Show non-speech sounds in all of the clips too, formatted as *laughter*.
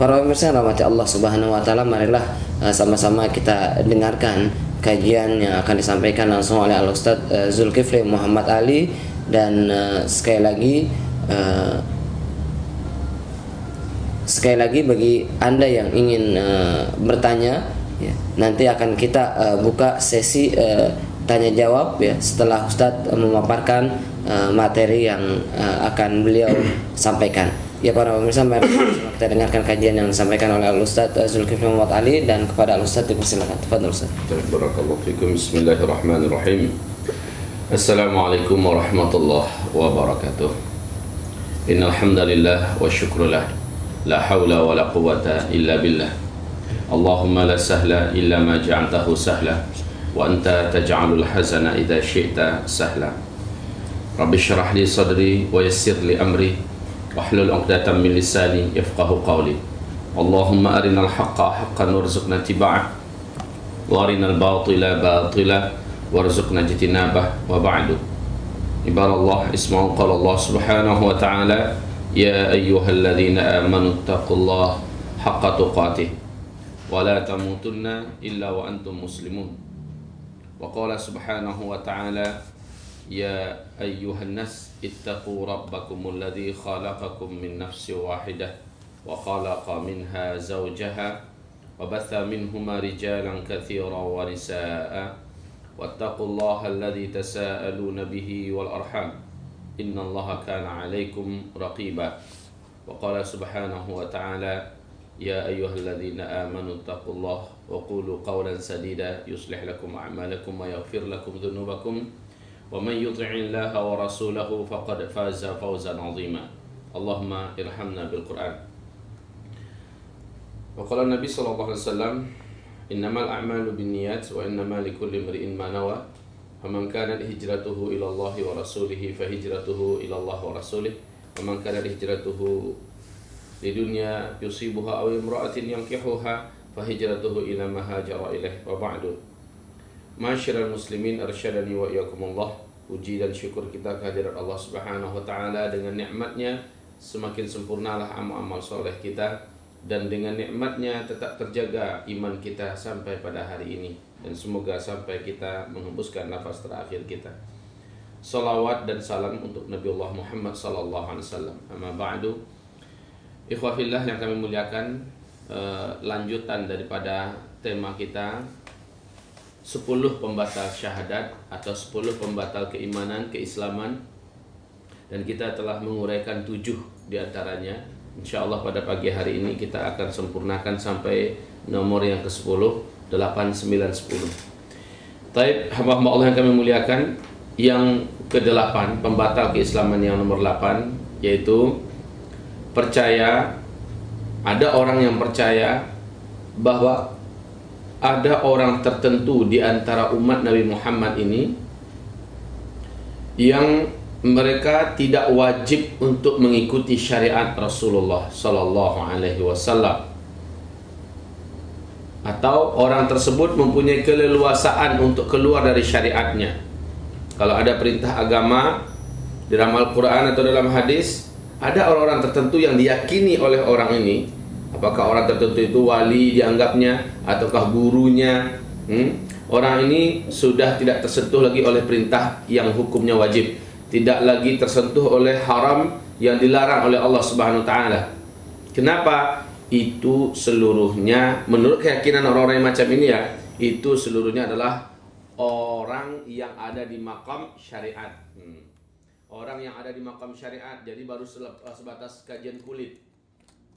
Para pemirsa yang rahmati Allah Subhanahu wa taala, marilah uh, sama-sama kita dengarkan kajian yang akan disampaikan langsung oleh Al Ustaz uh, Zulkifli Muhammad Ali dan uh, sekali lagi uh, sekali lagi bagi Anda yang ingin uh, bertanya ya, nanti akan kita uh, buka sesi uh, tanya jawab ya setelah Ustadz memaparkan uh, materi yang uh, akan beliau sampaikan. Ya para pemirsa, mari kita dengarkan kajian yang disampaikan oleh Al Ustadz Zulkifli Muhammad Ali dan kepada Al Ustadz dipersilakan. Tafadhol Ustadz. Barakallahu fikum. Bismillahirrahmanirrahim. Assalamualaikum warahmatullahi wabarakatuh. Innal hamdalillah wa syukrullah. La haula wa la quwwata illa billah. Allahumma la sahla illa ma ja'altahu sahla wa anta taj'alul hazana idza syi'ta sahla. Rabbi syrah li sadri wa yassir li amri واحلل عقدة من لساني يفقه قولي اللهم أرنا الحق حقا وارزقنا اتباعه وأرنا الباطل باطلا وارزقنا اجتنابه وبعد عباد الله اسمعوا قال الله سبحانه وتعالى يا أيها الذين آمنوا اتقوا الله حق تقاته ولا تموتن إلا وأنتم مسلمون وقال سبحانه وتعالى يا أيها الناس اتقوا ربكم الذي خلقكم من نفس واحدة وخلق منها زوجها وبث منهما رجالا كثيرا ونساء واتقوا الله الذي تساءلون به والأرحام إن الله كان عليكم رقيبا وقال سبحانه وتعالى يا أيها الذين آمنوا اتقوا الله وقولوا قولا سديدا يصلح لكم أعمالكم ويغفر لكم ذنوبكم ومن يطع الله ورسوله فقد فاز فوزا عظيما اللهم ارحمنا بالقرآن وقال النبي صلى الله عليه وسلم إنما الأعمال بالنيات وإنما لكل امرئ ما نوى فمن كانت هجرته إلى الله ورسوله فهجرته إلى الله ورسوله ومن كانت هجرته لدنيا يصيبها أو امرأة ينكحها فهجرته إلى ما هاجر إليه وبعد Masyiral muslimin arsyadani wa iyakumullah Puji dan syukur kita kehadirat Allah subhanahu wa ta'ala Dengan nikmatnya. Semakin sempurnalah amal-amal soleh kita. Dan dengan nikmatnya tetap terjaga iman kita sampai pada hari ini. Dan semoga sampai kita menghembuskan nafas terakhir kita. Salawat dan salam untuk Nabi Allah Muhammad sallallahu alaihi wasallam. Amma ba'du. Ikhwafillah yang kami muliakan, eh, lanjutan daripada tema kita 10 pembatal syahadat atau 10 pembatal keimanan, keislaman. Dan kita telah menguraikan 7 di antaranya Insya Allah pada pagi hari ini kita akan sempurnakan sampai nomor yang ke-10 8, 9, 10 Taib hamba-hamba Allah yang kami muliakan Yang ke-8 pembatal keislaman yang nomor 8 Yaitu percaya Ada orang yang percaya bahwa ada orang tertentu di antara umat Nabi Muhammad ini yang mereka tidak wajib untuk mengikuti syariat Rasulullah sallallahu alaihi wasallam atau orang tersebut mempunyai keleluasaan untuk keluar dari syariatnya. Kalau ada perintah agama di dalam Al-Qur'an atau dalam hadis, ada orang-orang tertentu yang diyakini oleh orang ini Apakah orang tertentu itu wali dianggapnya ataukah gurunya? Hmm? Orang ini sudah tidak tersentuh lagi oleh perintah yang hukumnya wajib, tidak lagi tersentuh oleh haram yang dilarang oleh Allah Subhanahu wa taala. Kenapa? Itu seluruhnya menurut keyakinan orang-orang yang macam ini ya, itu seluruhnya adalah orang yang ada di makam syariat. Hmm. Orang yang ada di makam syariat, jadi baru sebatas kajian kulit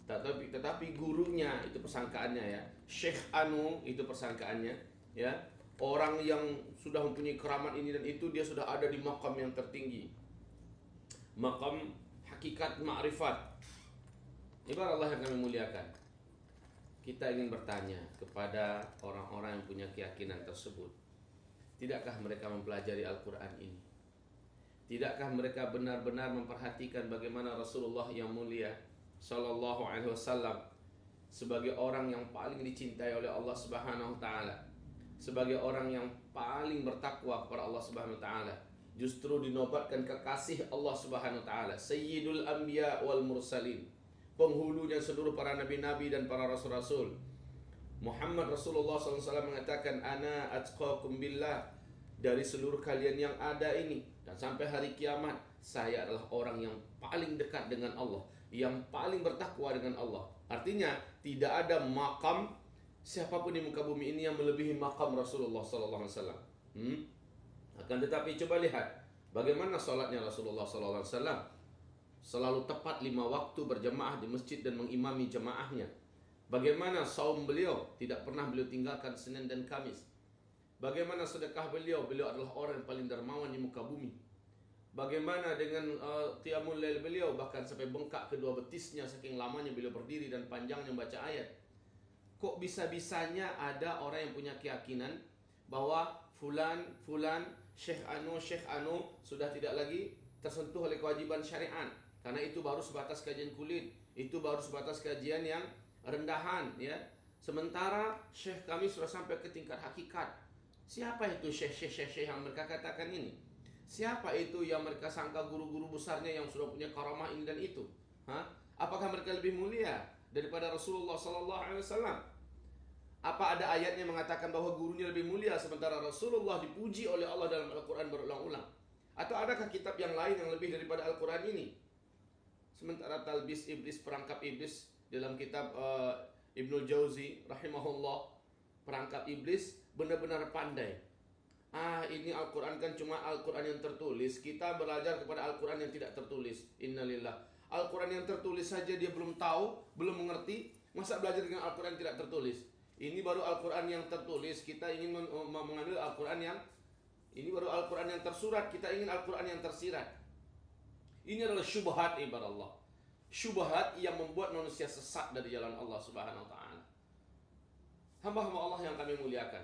tetapi tetapi gurunya itu persangkaannya ya. Syekh Anu itu persangkaannya ya. Orang yang sudah mempunyai keramat ini dan itu dia sudah ada di makam yang tertinggi. Makam hakikat ma'rifat ibarat Allah yang kami muliakan. Kita ingin bertanya kepada orang-orang yang punya keyakinan tersebut. Tidakkah mereka mempelajari Al-Quran ini? Tidakkah mereka benar-benar memperhatikan bagaimana Rasulullah yang mulia Sallallahu Alaihi Wasallam sebagai orang yang paling dicintai oleh Allah Subhanahu Wa Taala, sebagai orang yang paling bertakwa kepada Allah Subhanahu Wa Taala, justru dinobatkan kekasih Allah Subhanahu Wa Taala, Sayyidul Anbiya wal Mursalin, penghulunya seluruh para nabi-nabi dan para rasul-rasul. Muhammad Rasulullah SAW mengatakan, Ana atqakum billah dari seluruh kalian yang ada ini dan sampai hari kiamat saya adalah orang yang paling dekat dengan Allah yang paling bertakwa dengan Allah artinya tidak ada makam siapa pun di muka bumi ini yang melebihi makam Rasulullah sallallahu alaihi wasallam hmm? akan tetapi coba lihat bagaimana salatnya Rasulullah sallallahu alaihi wasallam selalu tepat lima waktu berjamaah di masjid dan mengimami jemaahnya bagaimana saum beliau tidak pernah beliau tinggalkan Senin dan Kamis Bagaimana sedekah beliau? Beliau adalah orang yang paling dermawan di muka bumi. Bagaimana dengan uh, qiyamul lail beliau bahkan sampai bengkak kedua betisnya saking lamanya beliau berdiri dan panjangnya baca ayat. Kok bisa-bisanya ada orang yang punya keyakinan bahwa fulan fulan Syekh Anu Syekh Anu sudah tidak lagi tersentuh oleh kewajiban syariat karena itu baru sebatas kajian kulit, itu baru sebatas kajian yang rendahan ya. Sementara Syekh kami sudah sampai ke tingkat hakikat Siapa itu syekh-syekh yang mereka katakan ini? Siapa itu yang mereka sangka guru-guru besarnya yang sudah punya karamah ini dan itu? Hah? Apakah mereka lebih mulia daripada Rasulullah sallallahu alaihi wasallam? Apa ada ayatnya mengatakan bahwa gurunya lebih mulia sementara Rasulullah dipuji oleh Allah dalam Al-Qur'an berulang-ulang? Atau adakah kitab yang lain yang lebih daripada Al-Qur'an ini? Sementara talbis iblis perangkap iblis dalam kitab uh, Ibnu Jauzi rahimahullah perangkap iblis benar-benar pandai. Ah, ini Al-Quran kan cuma Al-Quran yang tertulis. Kita belajar kepada Al-Quran yang tidak tertulis. Innalillah. Al-Quran yang tertulis saja dia belum tahu, belum mengerti. Masa belajar dengan Al-Quran tidak tertulis? Ini baru Al-Quran yang tertulis. Kita ingin mengambil Al-Quran yang ini baru Al-Quran yang tersurat. Kita ingin Al-Quran yang tersirat. Ini adalah syubhat ibarat Allah. Syubhat yang membuat manusia sesat dari jalan Allah Subhanahu wa taala hamba-hamba Allah yang kami muliakan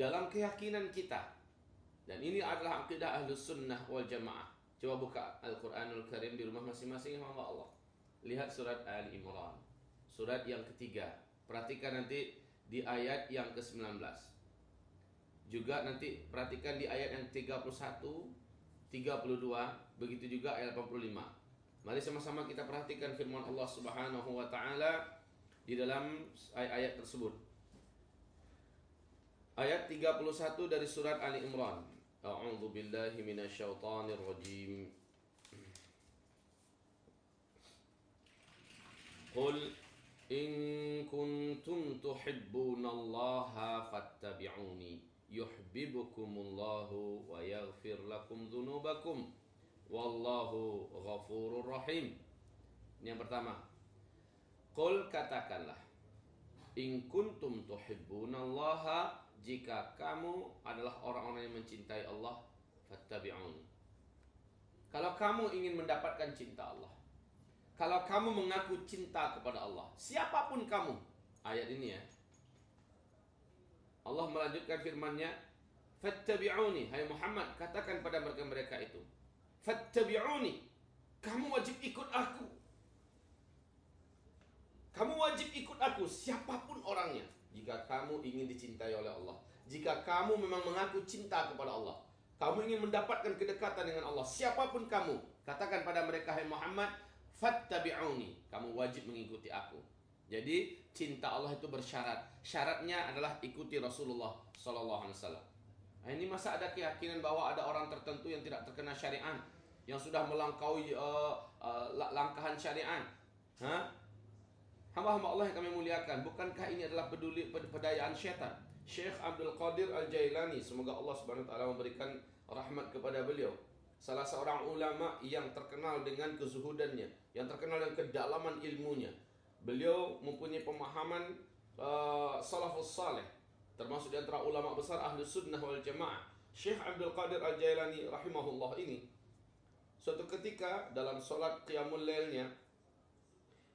dalam keyakinan kita. Dan ini adalah akidah ahlus sunnah wal jamaah. Coba buka Al-Quranul Karim di rumah masing-masing hamba Allah. Lihat surat Ali Imran. Surat yang ketiga. Perhatikan nanti di ayat yang ke-19 juga nanti perhatikan di ayat yang 31 32 begitu juga ayat 85 mari sama-sama kita perhatikan firman Allah Subhanahu wa taala di dalam ayat-ayat tersebut Ayat 31 dari surat Ali Imran. A'udzu billahi minasyaitonir rajim. Qul in kuntum tuhibbunallaha fattabi'uni yuhibbukumullahu wa yaghfir lakum dzunubakum wallahu ghafurur rahim. Ini yang pertama. Qul katakanlah in kuntum tuhibbunallaha jika kamu adalah orang-orang yang mencintai Allah, fattabi'uni. Kalau kamu ingin mendapatkan cinta Allah, kalau kamu mengaku cinta kepada Allah, siapa pun kamu, ayat ini ya. Allah melanjutkan firman-Nya, fattabi'uni, hai Muhammad, katakan pada mereka-mereka itu, fattabi'uni, kamu wajib ikut aku. Kamu wajib ikut aku, siapa pun orangnya jika kamu ingin dicintai oleh Allah. Jika kamu memang mengaku cinta kepada Allah. Kamu ingin mendapatkan kedekatan dengan Allah. Siapa pun kamu. Katakan pada mereka, Hai Muhammad, Fattabi'uni. Kamu wajib mengikuti aku. Jadi cinta Allah itu bersyarat. Syaratnya adalah ikuti Rasulullah Sallallahu Alaihi Wasallam. Nah, ini masa ada keyakinan bahwa ada orang tertentu yang tidak terkena syariat, yang sudah melampaui uh, uh, langkahan syariat. Hah? Hamba-hamba Allah yang kami muliakan, bukankah ini adalah peduli pedayaan syaitan? Syekh Abdul Qadir Al-Jailani, semoga Allah Subhanahu taala memberikan rahmat kepada beliau. Salah seorang ulama yang terkenal dengan kezuhudannya, yang terkenal dengan kedalaman ilmunya. Beliau mempunyai pemahaman uh, salafus saleh, termasuk di antara ulama besar ahli sunnah wal jamaah. Syekh Abdul Qadir Al-Jailani rahimahullah ini suatu ketika dalam solat qiyamul lailnya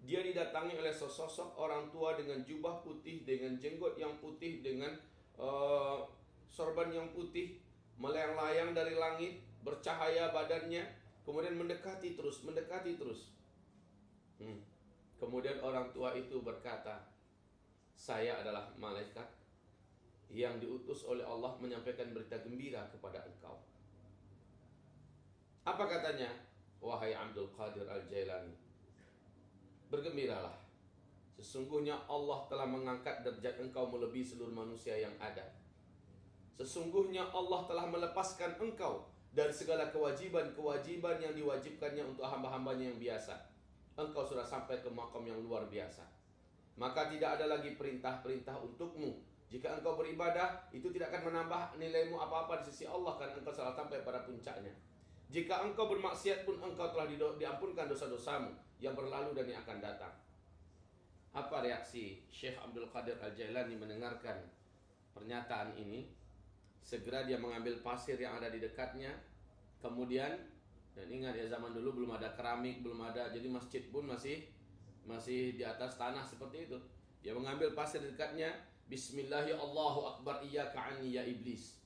dia didatangi oleh sesosok orang tua dengan jubah putih, dengan jenggot yang putih, dengan uh, sorban yang putih, melayang-layang dari langit, bercahaya badannya, kemudian mendekati terus, mendekati terus. Hmm. Kemudian orang tua itu berkata, saya adalah malaikat yang diutus oleh Allah menyampaikan berita gembira kepada engkau. Apa katanya? Wahai Abdul Qadir Al-Jailani, bergembiralah Sesungguhnya Allah telah mengangkat derajat engkau melebihi seluruh manusia yang ada. Sesungguhnya Allah telah melepaskan engkau dari segala kewajiban-kewajiban yang diwajibkannya untuk hamba-hambanya yang biasa. Engkau sudah sampai ke makam yang luar biasa. Maka tidak ada lagi perintah-perintah untukmu. Jika engkau beribadah, itu tidak akan menambah nilaimu apa-apa di sisi Allah karena engkau telah sampai pada puncaknya. Jika engkau bermaksiat pun engkau telah diampunkan dosa-dosamu yang berlalu dan yang akan datang. Apa reaksi Syekh Abdul Qadir Al-Jailani mendengarkan pernyataan ini? Segera dia mengambil pasir yang ada di dekatnya. Kemudian dan ingat ya zaman dulu belum ada keramik, belum ada jadi masjid pun masih masih di atas tanah seperti itu. Dia mengambil pasir di dekatnya, Bismillahirrahmanirrahim, Allahu Akbar iyyaka ya iblis.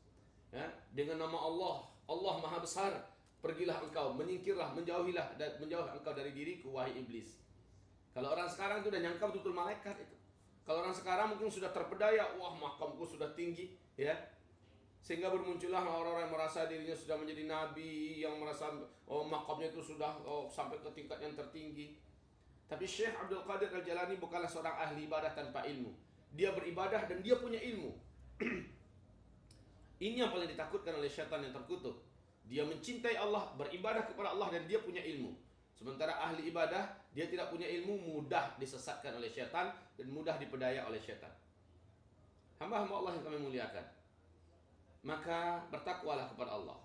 Ya, dengan nama Allah, Allah Maha Besar, pergilah engkau, menyingkirlah, menjauhilah dan menjauh engkau dari diriku wahai iblis. Kalau orang sekarang itu udah nyangka betul-betul malaikat itu. Kalau orang sekarang mungkin sudah terpedaya, wah makamku sudah tinggi, ya. Sehingga bermuncullah orang-orang yang merasa dirinya sudah menjadi nabi, yang merasa oh makamnya itu sudah oh, sampai ke tingkat yang tertinggi. Tapi Syekh Abdul Qadir Al-Jalani bukanlah seorang ahli ibadah tanpa ilmu. Dia beribadah dan dia punya ilmu. *clears throat* Ini yang paling ditakutkan oleh syaitan yang terkutuk. Dia mencintai Allah, beribadah kepada Allah dan dia punya ilmu. Sementara ahli ibadah, dia tidak punya ilmu, mudah disesatkan oleh syaitan dan mudah dipedaya oleh syaitan. Hamba-hamba Allah yang kami muliakan. Maka bertakwalah kepada Allah.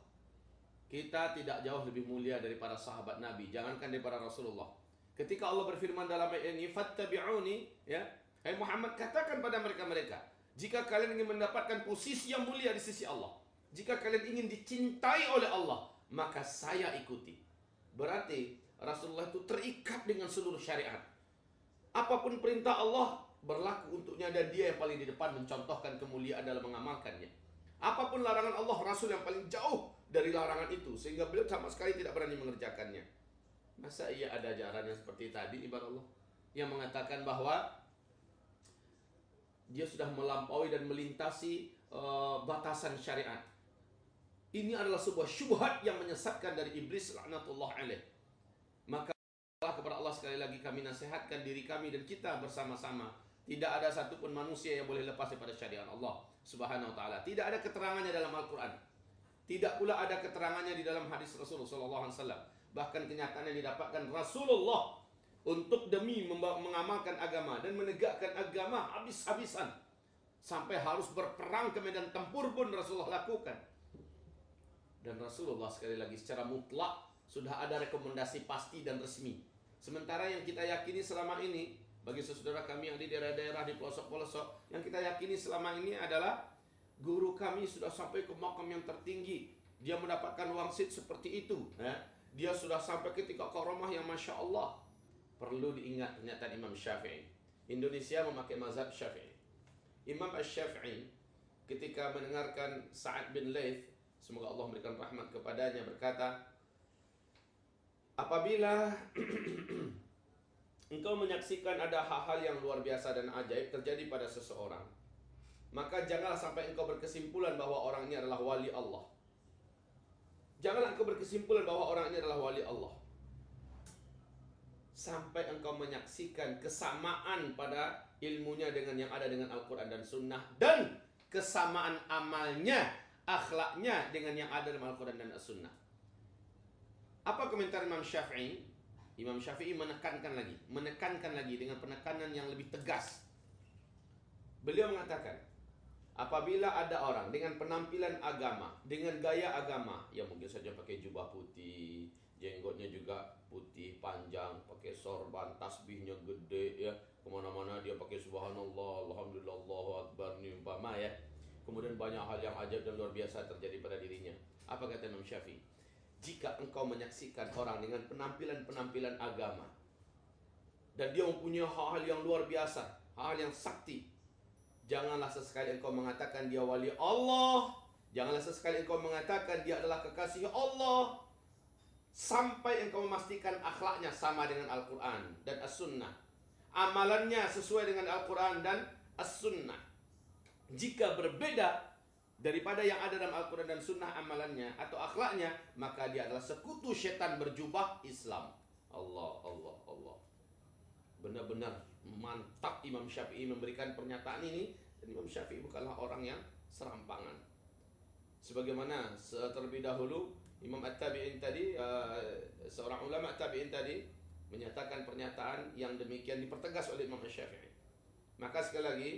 Kita tidak jauh lebih mulia daripada sahabat Nabi, jangankan daripada Rasulullah. Ketika Allah berfirman dalam ayat ini, "Fattabi'uni", ya. Hai Muhammad katakan pada mereka-mereka, jika kalian ingin mendapatkan posisi yang mulia di sisi Allah, jika kalian ingin dicintai oleh Allah, maka saya ikuti. Berarti Rasulullah itu terikat dengan seluruh syariat. Apa pun perintah Allah berlaku untuknya dan dia yang paling di depan mencontohkan kemuliaan dalam mengamalkannya. Apa pun larangan Allah, Rasul yang paling jauh dari larangan itu sehingga beliau sama sekali tidak berani mengerjakannya. Masa iya ada ajaran yang seperti tadi ibarat Allah yang mengatakan bahwa dia sudah melampaui dan melintasi uh, batasan syariat. Ini adalah sebuah syubhat yang menyesatkan dari iblis laknatullah alaih. Maka kepada Allah sekali lagi kami nasihatkan diri kami dan kita bersama-sama. Tidak ada satupun manusia yang boleh lepas daripada syariat Allah Subhanahu wa taala. Tidak ada keterangannya dalam Al-Qur'an. Tidak pula ada keterangannya di dalam hadis Rasulullah sallallahu alaihi wasallam. Bahkan kenyataan yang didapatkan Rasulullah untuk demi mengamalkan agama dan menegakkan agama habis-habisan sampai harus berperang ke medan tempur pun Rasulullah lakukan. Dan Rasulullah sekali lagi secara mutlak sudah ada rekomendasi pasti dan resmi. Sementara yang kita yakini selama ini bagi saudara kami yang di daerah-daerah di pelosok-pelosok yang kita yakini selama ini adalah guru kami sudah sampai ke makam yang tertinggi. Dia mendapatkan wangsit seperti itu. Ya. Dia sudah sampai ketika koromah yang masya Allah. Perlu diingat pernyataan Imam Syafi'i. Indonesia memakai mazhab Syafi'i. Imam Syafi'i ketika mendengarkan Sa'ad bin Laith, semoga Allah memberikan rahmat kepadanya berkata, Apabila *clears throat* engkau menyaksikan ada hal-hal yang luar biasa dan ajaib terjadi pada seseorang, maka janganlah sampai engkau berkesimpulan bahwa orang ini adalah wali Allah. Janganlah engkau berkesimpulan bahwa orang ini adalah wali Allah. Sampai engkau menyaksikan kesamaan pada ilmunya dengan yang ada dengan Al-Quran dan Sunnah. Dan kesamaan amalnya, akhlaknya dengan yang ada dalam Al-Quran dan As-Sunnah. Apa komentar Imam Syafi'i? Imam Syafi'i menekankan lagi, menekankan lagi dengan penekanan yang lebih tegas. Beliau mengatakan, apabila ada orang dengan penampilan agama, dengan gaya agama, ya mungkin saja pakai jubah putih, jenggotnya juga putih panjang, pakai sorban, tasbihnya gede ya, ke mana-mana dia pakai subhanallah, alhamdulillah, Allahu akbar, ini umpama ya. Kemudian banyak hal yang ajaib dan luar biasa terjadi pada dirinya. Apa kata Imam Syafi'i? jika engkau menyaksikan orang dengan penampilan-penampilan agama dan dia mempunyai hal-hal yang luar biasa, hal yang sakti, janganlah sesekali engkau mengatakan dia wali Allah Janganlah sesekali engkau mengatakan dia adalah kekasih Allah sampai engkau memastikan akhlaknya sama dengan Al-Quran dan As-Sunnah. Amalannya sesuai dengan Al-Quran dan As-Sunnah. Jika berbeda daripada yang ada dalam Al-Quran dan Sunnah amalannya atau akhlaknya, maka dia adalah sekutu setan berjubah Islam. Allah, Allah, Allah. Benar-benar mantap Imam Syafi'i memberikan pernyataan ini. Dan Imam Syafi'i bukanlah orang yang serampangan. Sebagaimana terlebih dahulu Imam At-Tabi'in tadi uh, seorang ulama Tabi'in tadi menyatakan pernyataan yang demikian dipertegas oleh Imam Syafi'i. Maka sekali lagi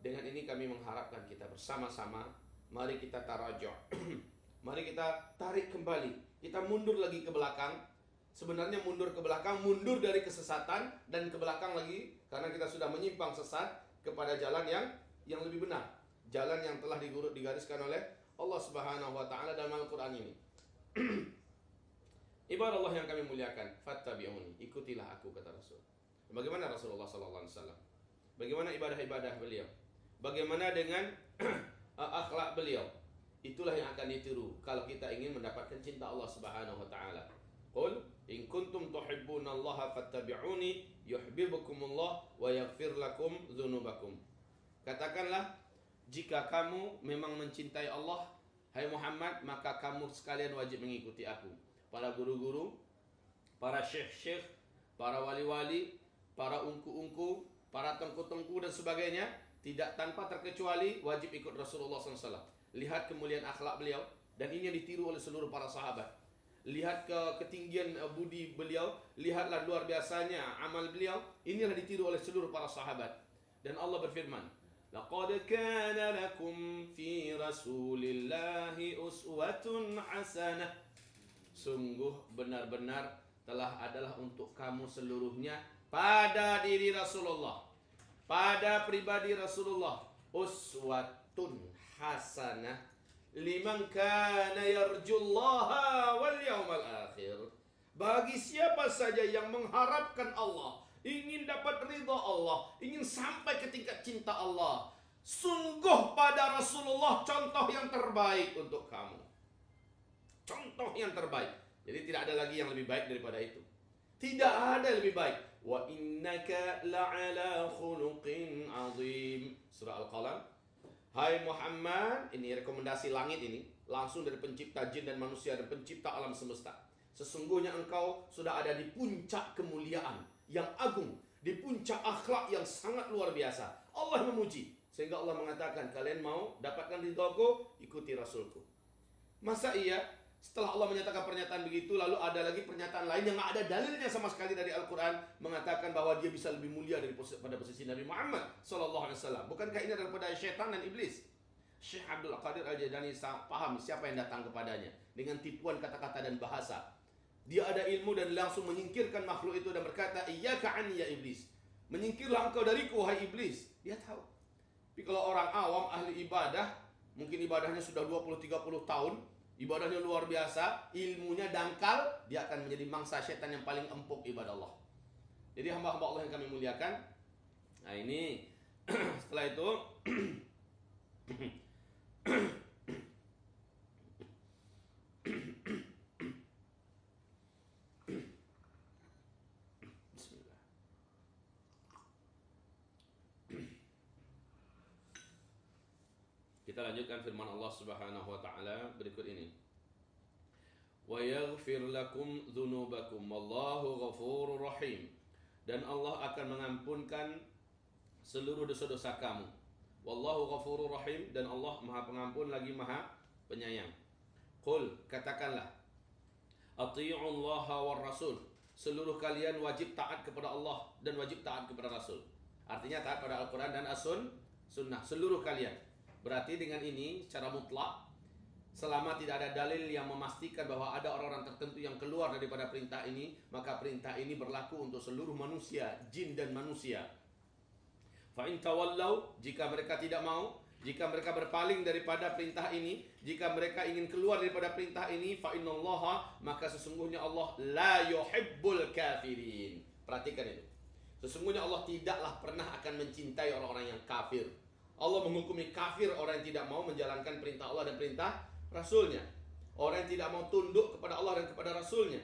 dengan ini kami mengharapkan kita bersama-sama mari kita tarajuk. *clears throat* mari kita tarik kembali. Kita mundur lagi ke belakang. Sebenarnya mundur ke belakang, mundur dari kesesatan dan ke belakang lagi karena kita sudah menyimpang sesat kepada jalan yang yang lebih benar. Jalan yang telah digariskan oleh Allah Subhanahu wa taala dalam Al-Qur'an ini. *clears throat* Ibarat Allah yang kami muliakan, fattabi'uni, ikutilah aku kata Rasul. Bagaimana Rasulullah wasallam? Bagaimana ibadah-ibadah beliau? Bagaimana dengan *clears throat* akhlak beliau? Itulah yang akan ditiru kalau kita ingin mendapatkan cinta Allah Subhanahu wa taala. Qul in kuntum tuhibbunallaha fattabi'uni yuhibbukumullah wa yaghfir lakum dzunubakum. Katakanlah jika kamu memang mencintai Allah, hai Muhammad, maka kamu sekalian wajib mengikuti aku. Para guru-guru, para syekh-syekh, para wali-wali, para ungku-ungku, para tengku-tengku dan sebagainya, tidak tanpa terkecuali wajib ikut Rasulullah SAW. Lihat kemuliaan akhlak beliau, dan ini yang ditiru oleh seluruh para sahabat. Lihat ke ketinggian eh, budi beliau, lihatlah luar biasanya amal beliau, inilah ditiru oleh seluruh para sahabat. Dan Allah berfirman, لقد كان لكم في رسول الله أسوة حسنة Sungguh benar-benar telah adalah untuk kamu seluruhnya pada diri Rasulullah pada pribadi Rasulullah uswatun hasanah liman kana yarjullaha wal yawmal akhir bagi siapa saja yang mengharapkan Allah ingin dapat ridha Allah, ingin sampai ke tingkat cinta Allah, sungguh pada Rasulullah contoh yang terbaik untuk kamu. Contoh yang terbaik. Jadi tidak ada lagi yang lebih baik daripada itu. Tidak ada yang lebih baik. Innaka la'ala khuluqin azim. Surah Al-Qalam. Hai Muhammad, ini rekomendasi langit ini, langsung dari pencipta jin dan manusia dan pencipta alam semesta. Sesungguhnya engkau sudah ada di puncak kemuliaan yang agung, di puncak akhlak yang sangat luar biasa. Allah memuji. Sehingga Allah mengatakan, kalian mau dapatkan ridhoku, ikuti Rasulku. Masa iya setelah Allah menyatakan pernyataan begitu, lalu ada lagi pernyataan lain yang ada dalilnya sama sekali dari Al-Quran mengatakan bahwa dia bisa lebih mulia dari pada posisi Nabi Muhammad Sallallahu Alaihi Wasallam. Bukankah ini adalah pada syaitan dan iblis? Syekh Abdul Qadir Al Jadani paham siapa yang datang kepadanya dengan tipuan kata-kata dan bahasa. Dia ada ilmu dan langsung menyingkirkan makhluk itu dan berkata, iya an ya iblis." Menyingkirlah engkau dariku wahai iblis. Dia tahu. Tapi kalau orang awam ahli ibadah, mungkin ibadahnya sudah 20 30 tahun, ibadahnya luar biasa, ilmunya dangkal, dia akan menjadi mangsa setan yang paling empuk ibadah Allah. Jadi hamba-hamba Allah yang kami muliakan. Nah, ini *clears throat* setelah itu *clears throat* Firman Allah Subhanahu wa taala berikut ini. Wa yaghfir lakum dzunubakum wallahu ghafurur rahim. Dan Allah akan mengampunkan seluruh dosa-dosa kamu. Wallahu ghafurur rahim dan Allah Maha Pengampun lagi Maha Penyayang. Qul katakanlah Ati'u Allah wa Rasul. Seluruh kalian wajib taat kepada Allah dan wajib taat kepada Rasul. Artinya taat pada Al-Quran dan As-Sun, Sunnah. Seluruh kalian. Berarti dengan ini secara mutlak selama tidak ada dalil yang memastikan bahwa ada orang-orang tertentu yang keluar daripada perintah ini, maka perintah ini berlaku untuk seluruh manusia, jin dan manusia. Fa in tawallau jika mereka tidak mau, jika mereka berpaling daripada perintah ini, jika mereka ingin keluar daripada perintah ini, fa maka sesungguhnya Allah la yuhibbul kafirin. Perhatikan itu. Sesungguhnya Allah tidaklah pernah akan mencintai orang-orang yang kafir. Allah menghukumi kafir orang yang tidak mau menjalankan perintah Allah dan perintah Rasulnya. Orang yang tidak mau tunduk kepada Allah dan kepada Rasulnya.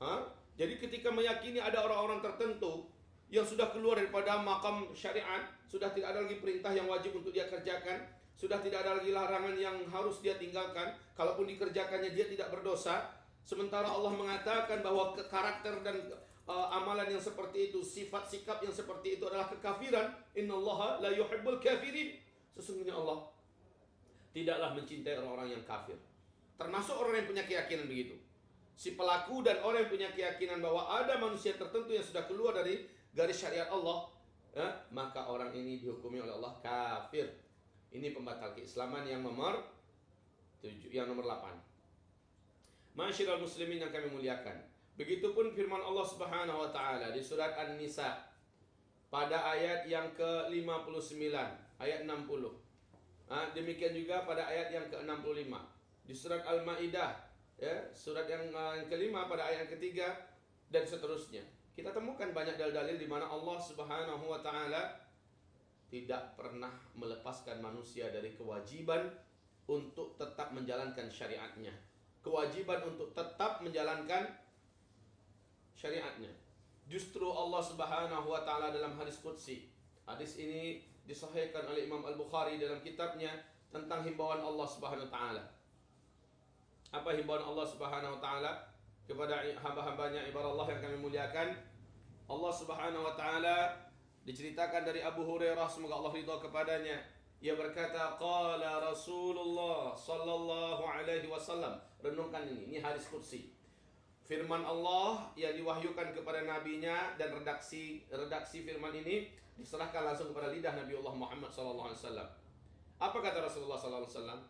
Hah? Jadi ketika meyakini ada orang-orang tertentu yang sudah keluar daripada makam syariat, sudah tidak ada lagi perintah yang wajib untuk dia kerjakan, sudah tidak ada lagi larangan yang harus dia tinggalkan, kalaupun dikerjakannya dia tidak berdosa, sementara Allah mengatakan bahwa karakter dan uh, amalan yang seperti itu, sifat sikap yang seperti itu adalah kekafiran. Innallaha la yuhibbul kafirin. Sesungguhnya Allah tidaklah mencintai orang-orang yang kafir. Termasuk orang yang punya keyakinan begitu. Si pelaku dan orang yang punya keyakinan bahwa ada manusia tertentu yang sudah keluar dari garis syariat Allah, eh, maka orang ini dihukumi oleh Allah kafir. Ini pembatal keislaman yang nomor 7, yang nomor 8. Masyiral muslimin yang kami muliakan. Begitupun firman Allah Subhanahu wa taala di surat An-Nisa pada ayat yang ke-59, ayat 60. Nah, demikian juga pada ayat yang ke-65 di surat Al-Maidah ya, surat yang, uh, yang kelima pada ayat yang ketiga dan seterusnya. Kita temukan banyak dalil-dalil di mana Allah Subhanahu wa taala tidak pernah melepaskan manusia dari kewajiban untuk tetap menjalankan syariatnya. Kewajiban untuk tetap menjalankan syariatnya. Justru Allah Subhanahu wa taala dalam hadis qudsi. Hadis ini disahihkan oleh Imam Al-Bukhari dalam kitabnya tentang himbauan Allah Subhanahu wa taala. Apa himbauan Allah Subhanahu wa taala kepada hamba-hambanya ibarat Allah yang kami muliakan? Allah Subhanahu wa taala diceritakan dari Abu Hurairah semoga Allah ridha kepadanya. Ia berkata, "Qala Rasulullah sallallahu alaihi wasallam." Renungkan ini, ini hadis qudsi firman Allah yang diwahyukan kepada nabinya dan redaksi redaksi firman ini diserahkan langsung kepada lidah Nabi Allah Muhammad sallallahu alaihi wasallam. Apa kata Rasulullah sallallahu alaihi wasallam?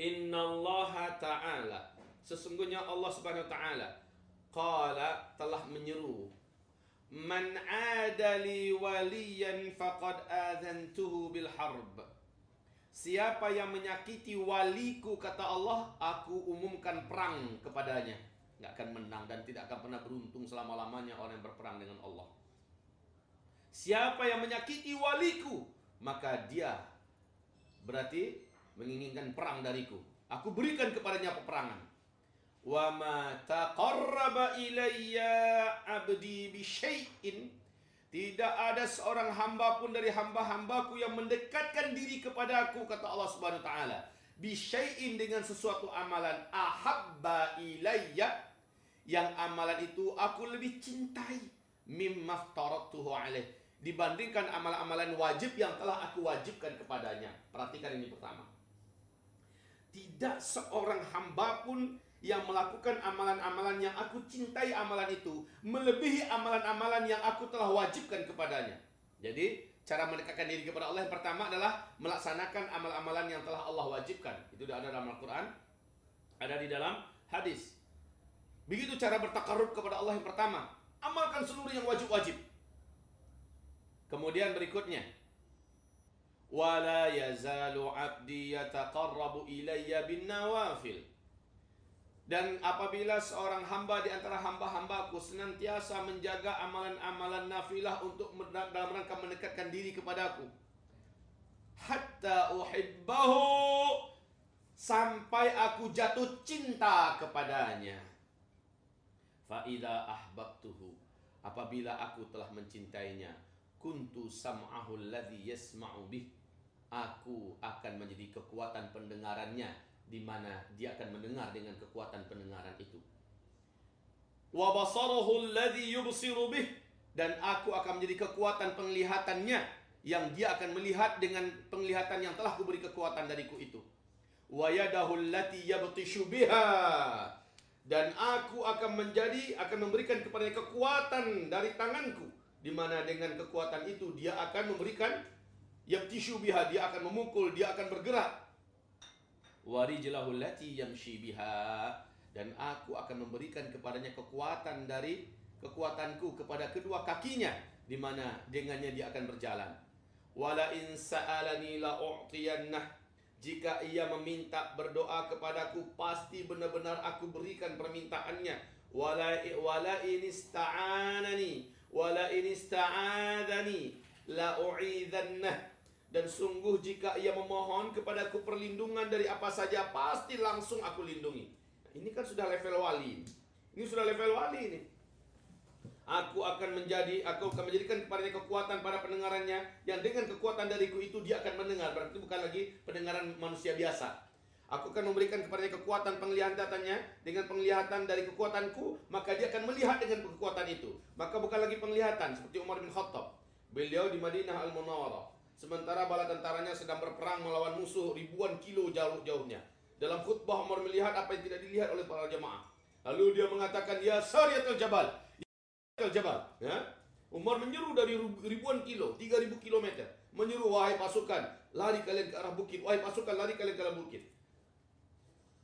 Inna Allah Ta'ala Sesungguhnya Allah Subhanahu Wa Ta'ala Qala telah menyeru Man adali waliyan faqad adhantuhu bil harb Siapa yang menyakiti waliku kata Allah Aku umumkan perang kepadanya nggak akan menang dan tidak akan pernah beruntung selama-lamanya orang yang berperang dengan Allah. Siapa yang menyakiti waliku, maka dia berarti menginginkan perang dariku. Aku berikan kepadanya peperangan. Wa ma taqarraba ilayya 'abdi tidak ada seorang hamba pun dari hamba-hambaku yang mendekatkan diri kepada aku kata Allah Subhanahu wa taala bisyai'in dengan sesuatu amalan ahabba ilayya yang amalan itu aku lebih cintai mimma alaih dibandingkan amalan-amalan wajib yang telah aku wajibkan kepadanya. Perhatikan ini pertama. Tidak seorang hamba pun yang melakukan amalan-amalan yang aku cintai amalan itu melebihi amalan-amalan yang aku telah wajibkan kepadanya. Jadi, cara mendekatkan diri kepada Allah yang pertama adalah melaksanakan amal-amalan yang telah Allah wajibkan. Itu ada dalam Al-Qur'an, ada di dalam hadis. Begitu cara bertakarub kepada Allah yang pertama. Amalkan seluruh yang wajib-wajib. Kemudian berikutnya. Wala yazalu abdi nawafil. Dan apabila seorang hamba di antara hamba-hambaku senantiasa menjaga amalan-amalan nafilah untuk dalam rangka mendekatkan diri kepadaku. Hatta uhibbahu sampai aku jatuh cinta kepadanya. Fa'idha ahbabtuhu Apabila aku telah mencintainya Kuntu sam'ahu alladhi yasma'u bih Aku akan menjadi kekuatan pendengarannya di mana dia akan mendengar dengan kekuatan pendengaran itu. Wa basarahu alladhi yubsiru bih dan aku akan menjadi kekuatan penglihatannya yang dia akan melihat dengan penglihatan yang telah kuberi kekuatan dariku itu. Wa yadahu allati yabtishu biha dan aku akan menjadi akan memberikan kepadanya kekuatan dari tanganku. Di mana dengan kekuatan itu dia akan memberikan yabtishu biha dia akan memukul dia akan bergerak. Warijlahu lati yamshi biha. Dan aku akan memberikan kepadanya kekuatan dari kekuatanku kepada kedua kakinya di mana dengannya dia akan berjalan. Wala in sa'alani la jika ia meminta berdoa kepadaku pasti benar-benar aku berikan permintaannya. Wala wala in ista'anani wala in ista'adani la u'idhannah Dan sungguh jika ia memohon kepadaku perlindungan dari apa saja, pasti langsung aku lindungi. Ini kan sudah level wali. Ini sudah level wali ini. Aku akan menjadi, aku akan menjadikan kepadanya kekuatan pada pendengarannya yang dengan kekuatan dariku itu dia akan mendengar. Berarti bukan lagi pendengaran manusia biasa. Aku akan memberikan kepadanya kekuatan penglihatannya dengan penglihatan dari kekuatanku, maka dia akan melihat dengan kekuatan itu. Maka bukan lagi penglihatan seperti Umar bin Khattab. Beliau di Madinah Al-Munawwarah Sementara bala tentaranya sedang berperang melawan musuh ribuan kilo jauh-jauhnya. Dalam khutbah Umar melihat apa yang tidak dilihat oleh para jemaah. Lalu dia mengatakan, Ya Sariyatul Jabal. Jabal. Ya? Umar menyeru dari ribuan kilo, 3000 kilometer. Menyeru, wahai pasukan, lari kalian ke arah bukit. Wahai pasukan, lari kalian ke arah bukit.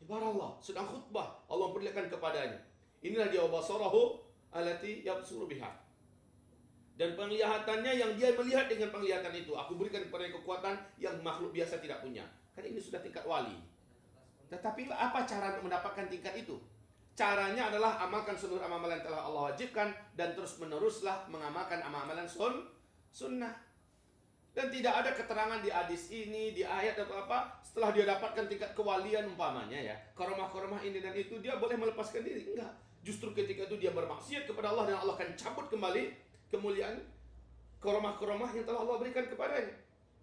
Ibarat Allah, sedang khutbah. Allah perlihatkan kepadanya. Inilah dia basarahu alati yabsuru biha dan penglihatannya yang dia melihat dengan penglihatan itu aku berikan kepada kekuatan yang makhluk biasa tidak punya kan ini sudah tingkat wali tetapi apa cara untuk mendapatkan tingkat itu caranya adalah amalkan seluruh amalan yang telah Allah wajibkan dan terus meneruslah mengamalkan amalan sun sunnah dan tidak ada keterangan di hadis ini, di ayat atau apa setelah dia dapatkan tingkat kewalian umpamanya ya, koromah-koromah ini dan itu dia boleh melepaskan diri. Enggak. Justru ketika itu dia bermaksiat kepada Allah dan Allah akan cabut kembali kemuliaan koromah-koromah yang telah Allah berikan kepadanya.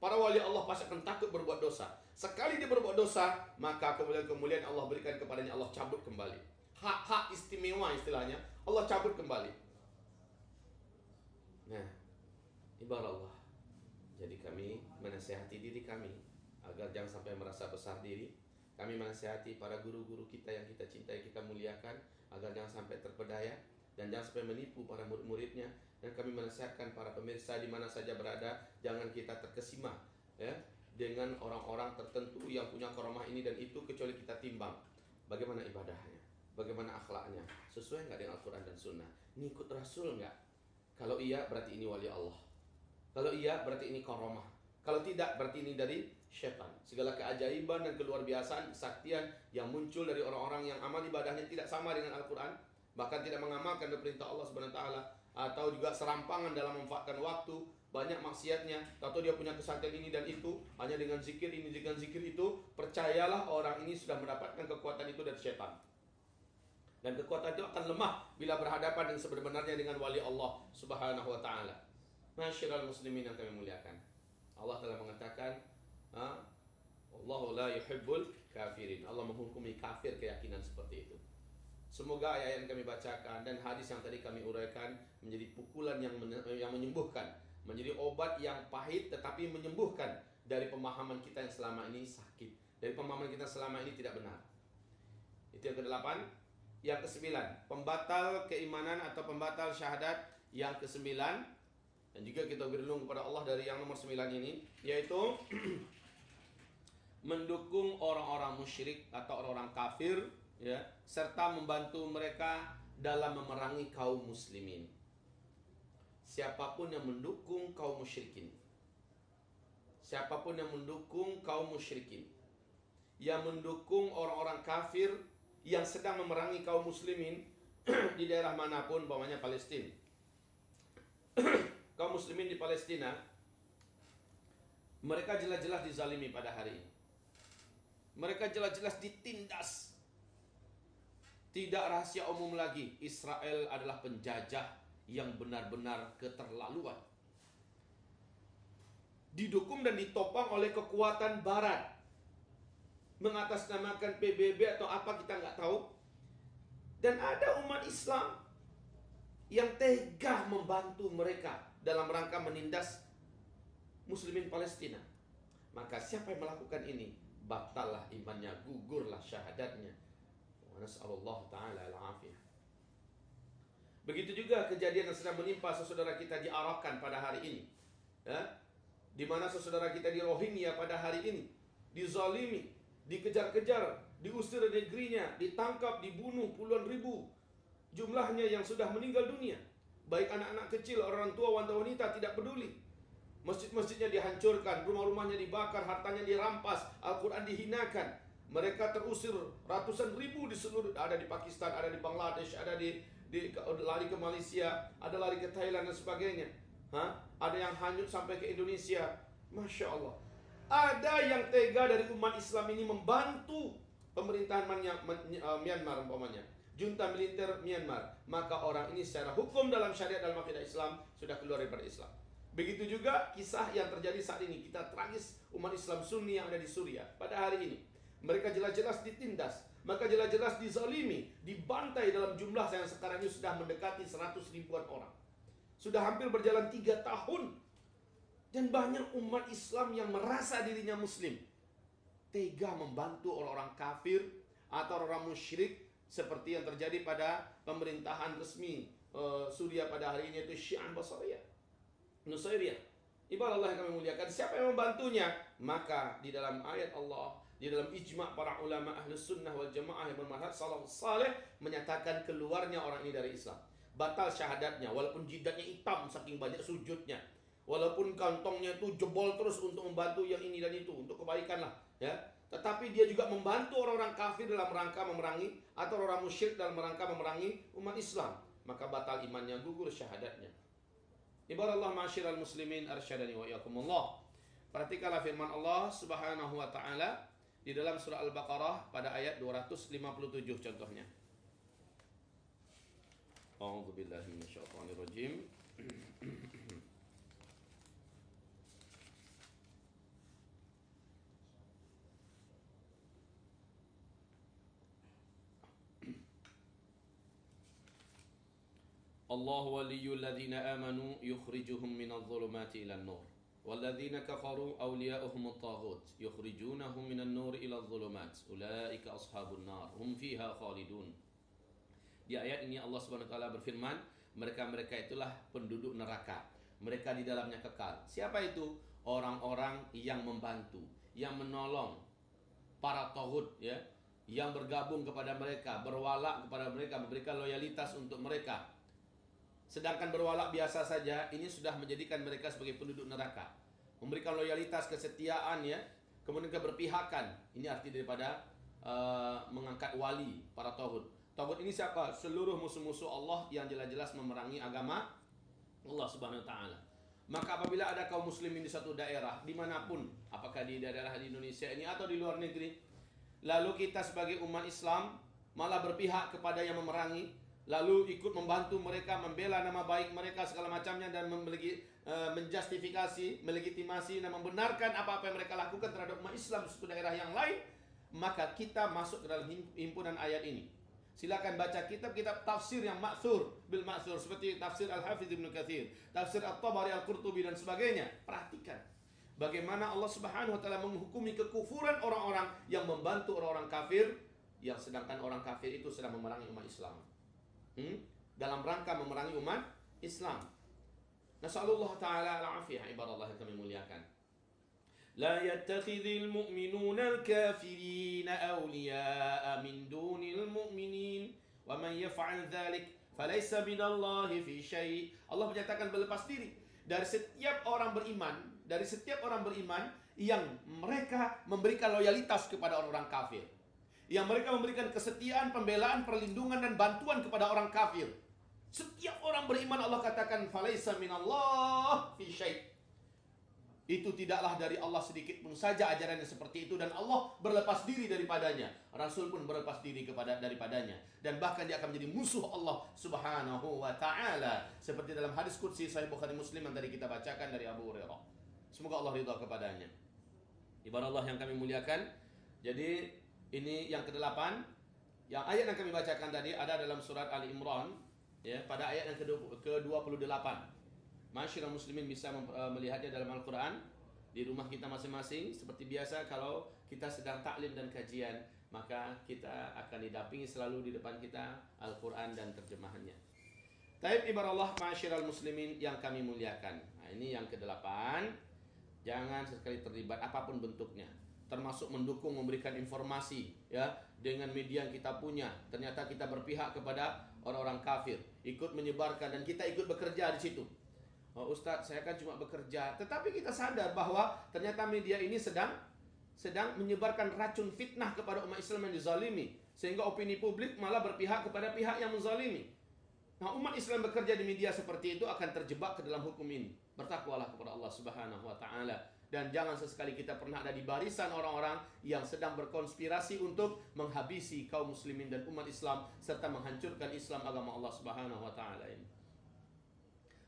Para wali Allah pasti akan takut berbuat dosa. Sekali dia berbuat dosa, maka kemuliaan-kemuliaan Allah berikan kepadanya Allah cabut kembali. Hak-hak istimewa istilahnya Allah cabut kembali. Nah, ibarat Allah. Jadi kami menasehati diri kami agar jangan sampai merasa besar diri. Kami menasehati para guru-guru kita yang kita cintai, kita muliakan agar jangan sampai terpedaya dan jangan sampai menipu para murid-muridnya dan kami menasihatkan para pemirsa di mana saja berada jangan kita terkesima ya dengan orang-orang tertentu yang punya koromah ini dan itu kecuali kita timbang bagaimana ibadahnya bagaimana akhlaknya? Sesuai nggak dengan Al-Quran dan Sunnah? Ngikut Rasul nggak? Kalau iya berarti ini wali Allah. Kalau iya berarti ini koromah kalau tidak berarti ini dari setan segala keajaiban dan keluar biasaan kesaktian yang muncul dari orang-orang yang amal ibadahnya tidak sama dengan Al-Quran bahkan tidak mengamalkan perintah Allah Subhanahu wa taala atau juga serampangan dalam memanfaatkan waktu banyak maksiatnya atau dia punya kesaktian ini dan itu hanya dengan zikir ini dengan zikir itu percayalah orang ini sudah mendapatkan kekuatan itu dari setan dan kekuatan itu akan lemah bila berhadapan dengan sebenarnya dengan wali Allah Subhanahu wa taala. Masyiral muslimin yang kami muliakan. Allah telah mengatakan, Allah la yuhibbul kafirin. Allah menghukumi kafir keyakinan seperti itu. Semoga ayat yang kami bacakan dan hadis yang tadi kami uraikan menjadi pukulan yang yang menyembuhkan, menjadi obat yang pahit tetapi menyembuhkan dari pemahaman kita yang selama ini sakit, dari pemahaman kita selama ini tidak benar. Itu yang kedelapan. Yang kesembilan, pembatal keimanan atau pembatal syahadat yang kesembilan dan juga kita berlindung kepada Allah dari yang nomor sembilan ini yaitu *clears throat* mendukung orang-orang musyrik atau orang-orang kafir ya serta membantu mereka dalam memerangi kaum muslimin. Siapa pun yang mendukung kaum musyrikin. Siapa pun yang mendukung kaum musyrikin. Yang mendukung orang-orang kafir yang sedang memerangi kaum muslimin *clears throat* di daerah mana pun, bawahnya Palestina. *clears throat* kaum muslimin di Palestina mereka jelas-jelas dizalimi pada hari ini. Mereka jelas-jelas ditindas tidak rahasia umum lagi, Israel adalah penjajah yang benar-benar keterlaluan. Didukung dan ditopang oleh kekuatan barat. Mengatasnamakan PBB atau apa kita nggak tahu. Dan ada umat Islam yang tega membantu mereka dalam rangka menindas muslimin Palestina. Maka siapa yang melakukan ini? Batallah imannya, gugurlah syahadatnya Wa ta'ala al-afiyah. Begitu juga kejadian yang sedang menimpa saudara kita di Arakan pada hari ini. Ya? Di mana saudara kita di Rohingya pada hari ini dizalimi, dikejar-kejar, diusir dari negerinya, ditangkap, dibunuh puluhan ribu jumlahnya yang sudah meninggal dunia. Baik anak-anak kecil, orang tua, wanita-wanita tidak peduli. Masjid-masjidnya dihancurkan, rumah-rumahnya dibakar, hartanya dirampas, Al-Quran dihinakan, mereka terusir ratusan ribu di seluruh ada di Pakistan, ada di Bangladesh, ada di, di lari ke Malaysia, ada lari ke Thailand dan sebagainya. Hah? Ada yang hanyut sampai ke Indonesia. Masya Allah. Ada yang tega dari umat Islam ini membantu pemerintahan uh, Myanmar umpamanya. Junta militer Myanmar. Maka orang ini secara hukum dalam syariat dalam akidah Islam sudah keluar daripada Islam. Begitu juga kisah yang terjadi saat ini. Kita tragis umat Islam Sunni yang ada di Suriah pada hari ini. Mereka jelas-jelas ditindas. Maka jelas-jelas dizalimi. Dibantai dalam jumlah yang sekarang ini sudah mendekati 100 ribuan orang. Sudah hampir berjalan tiga tahun dan banyak umat Islam yang merasa dirinya muslim. Tega membantu orang-orang kafir atau orang musyrik seperti yang terjadi pada pemerintahan resmi uh, Suriah pada hari ini yaitu Syiah Basriyah. Nusairiyah. Ibarat Allah yang kami muliakan. Siapa yang membantunya? Maka di dalam ayat Allah, di dalam ijma' para ulama ahli sunnah wal jamaah yang bermadhab salafus saleh menyatakan keluarnya orang ini dari Islam. Batal syahadatnya walaupun jidatnya hitam saking banyak sujudnya Walaupun kantongnya itu jebol terus untuk membantu yang ini dan itu, untuk kebaikan lah, ya. Tetapi dia juga membantu orang-orang kafir dalam rangka memerangi atau orang musyrik dalam rangka memerangi umat Islam, maka batal imannya, gugur syahadatnya. Ibarat Allah masyiral muslimin arsyadani wa iyakumullah. Perhatikanlah firman Allah Subhanahu wa taala di dalam surah Al-Baqarah pada ayat 257 contohnya. A'udzu billahi. الله ولي الذين آمنوا يخرجهم من الظلمات إلى النور والذين كفروا أولياؤهم الطاغوت يخرجونهم من النور إلى الظلمات أولئك أصحاب النار هم فيها خالدون Di ayat ini Allah Subhanahu wa taala berfirman, mereka-mereka itulah penduduk neraka. Mereka di dalamnya kekal. Siapa itu? Orang-orang yang membantu, yang menolong para tauhid ya, yang bergabung kepada mereka, berwala kepada mereka, memberikan loyalitas untuk mereka. Sedangkan berwalak biasa saja ini sudah menjadikan mereka sebagai penduduk neraka. Memberikan loyalitas, kesetiaan ya, kemudian keberpihakan. Ini arti daripada uh, mengangkat wali para tauhid. Tauhid ini siapa? Seluruh musuh-musuh Allah yang jelas-jelas memerangi agama Allah Subhanahu wa taala. Maka apabila ada kaum muslimin di satu daerah di mana pun, apakah di daerah di Indonesia ini atau di luar negeri, lalu kita sebagai umat Islam malah berpihak kepada yang memerangi, lalu ikut membantu mereka membela nama baik mereka segala macamnya dan memiliki uh, menjustifikasi, melegitimasi dan membenarkan apa-apa yang mereka lakukan terhadap umat Islam di suatu daerah yang lain, maka kita masuk ke dalam himpunan ayat ini. Silakan baca kitab-kitab tafsir yang maksur bil maksur seperti tafsir Al-Hafiz Ibnu Katsir, tafsir At-Tabari Al-Qurtubi dan sebagainya. Perhatikan bagaimana Allah Subhanahu wa taala menghukumi kekufuran orang-orang yang membantu orang-orang kafir yang sedangkan orang kafir itu sedang memerangi umat Islam hmm? dalam rangka memerangi umat Islam. Nasallallahu taala al-afiyah ibadallah yang kami muliakan. لا يتخذ المؤمنون الكافرين أولياء من دون المؤمنين ومن يفعل ذلك فليس من الله في شيء Allah menyatakan berlepas diri dari setiap orang beriman dari setiap orang beriman yang mereka memberikan loyalitas kepada orang-orang kafir yang mereka memberikan kesetiaan, pembelaan, perlindungan dan bantuan kepada orang kafir. Setiap orang beriman Allah katakan falaisa minallah fi syai. Itu tidaklah dari Allah sedikit pun saja ajarannya seperti itu dan Allah berlepas diri daripadanya. Rasul pun berlepas diri kepada daripadanya dan bahkan dia akan menjadi musuh Allah Subhanahu wa taala seperti dalam hadis qudsi sahih Bukhari Muslim yang tadi kita bacakan dari Abu Hurairah. Semoga Allah ridha kepadanya. Ibarat Allah yang kami muliakan. Jadi ini yang ke-8. Yang ayat yang kami bacakan tadi ada dalam surat Ali Imran ya pada ayat yang ke-28. Masyarakat muslimin bisa eh, melihatnya dalam Al-Qur'an di rumah kita masing-masing seperti biasa kalau kita sedang taklim dan kajian maka kita akan didampingi selalu di depan kita Al-Qur'an dan terjemahannya. Taib ibarallah masyarakat muslimin yang kami muliakan. Nah, ini yang ke-8. Jangan sekali terlibat apa pun bentuknya termasuk mendukung memberikan informasi ya dengan media yang kita punya. Ternyata kita berpihak kepada orang-orang kafir ikut menyebarkan dan kita ikut bekerja di situ. Oh, Ustadz saya kan cuma bekerja. Tetapi kita sadar bahwa ternyata media ini sedang sedang menyebarkan racun fitnah kepada umat Islam yang dizalimi sehingga opini publik malah berpihak kepada pihak yang menzalimi. Nah, umat Islam bekerja di media seperti itu akan terjebak ke dalam hukum ini. Bertakwalah kepada Allah Subhanahu wa taala dan jangan sesekali kita pernah ada di barisan orang-orang yang sedang berkonspirasi untuk menghabisi kaum muslimin dan umat Islam serta menghancurkan Islam agama Allah Subhanahu wa taala ini.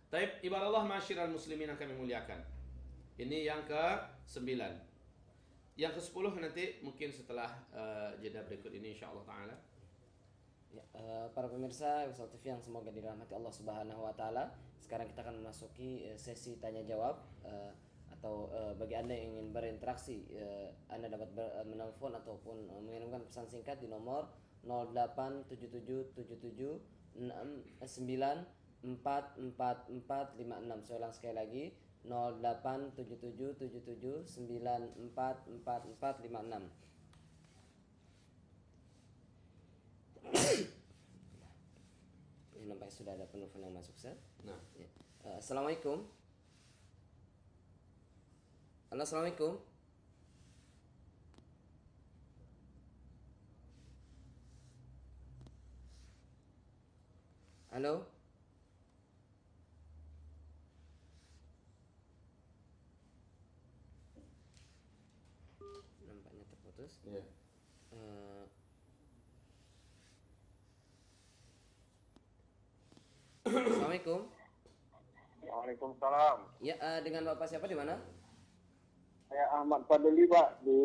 Taib ibarat Allah masyiral muslimin yang kami muliakan. Ini yang ke-9. Yang ke-10 nanti mungkin setelah uh, jeda berikut ini insyaallah taala. Ya, uh, para pemirsa Wisal TV yang semoga dirahmati Allah Subhanahu wa taala. Sekarang kita akan memasuki uh, sesi tanya jawab uh, atau uh, bagi Anda yang ingin berinteraksi uh, Anda dapat ber, uh, menelpon ataupun uh, mengirimkan pesan singkat di nomor 087777694456 saya ulang sekali lagi 087777944456 *coughs* Ini nampaknya sudah ada penelpon yang masuk, Sir. Nah, Ya. Uh, Assalamualaikum. Halo, Assalamualaikum. Halo. Nampaknya terputus. ya. Eh, Assalamualaikum. Waalaikumsalam. Ya, eh, dengan Bapak siapa di mana? Saya Ahmad Fadli Pak di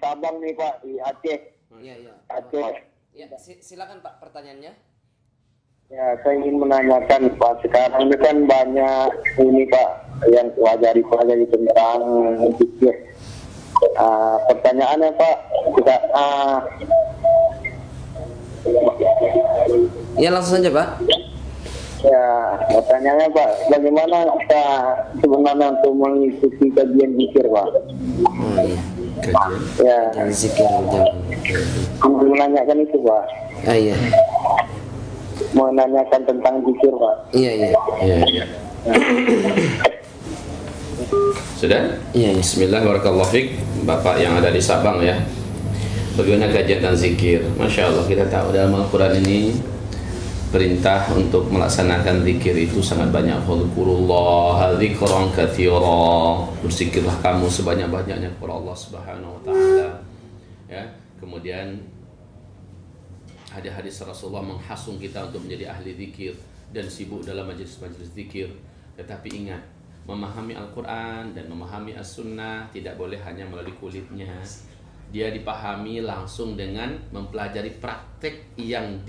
Sabang nih Pak di Aceh. Iya, iya. Aceh. Ya, si- silakan Pak pertanyaannya. Ya, saya ingin menanyakan Pak sekarang ini kan banyak ini Pak yang pelajari pelajari tentang fikih. Ah, pertanyaannya Pak, kita ah, Ya, langsung saja, Pak. Ya pertanyaannya Pak, bagaimana kita sebenarnya untuk mengikuti kajian zikir Pak? Oh, iya. Kajian. Ya, Dan zikir jam. ingin menanyakan itu Pak, Ah, iya. menanyakan tentang zikir Pak. Iya, iya. Ya, ya. Sudah? Iya, iya. Bismillah barakallahu. Bapak yang ada di Sabang ya. Bagaimana kajian dan zikir? Masya Allah kita tahu dalam Al-Quran ini perintah untuk melaksanakan zikir itu sangat banyak. Fadhkurullah dzikran katsira. Berzikirlah kamu sebanyak-banyaknya kepada Allah Subhanahu wa taala. Ya. Kemudian ada hadis Rasulullah menghasung kita untuk menjadi ahli zikir dan sibuk dalam majelis-majelis zikir. Tetapi ingat, memahami Al-Quran dan memahami As-Sunnah tidak boleh hanya melalui kulitnya. Dia dipahami langsung dengan mempelajari praktek yang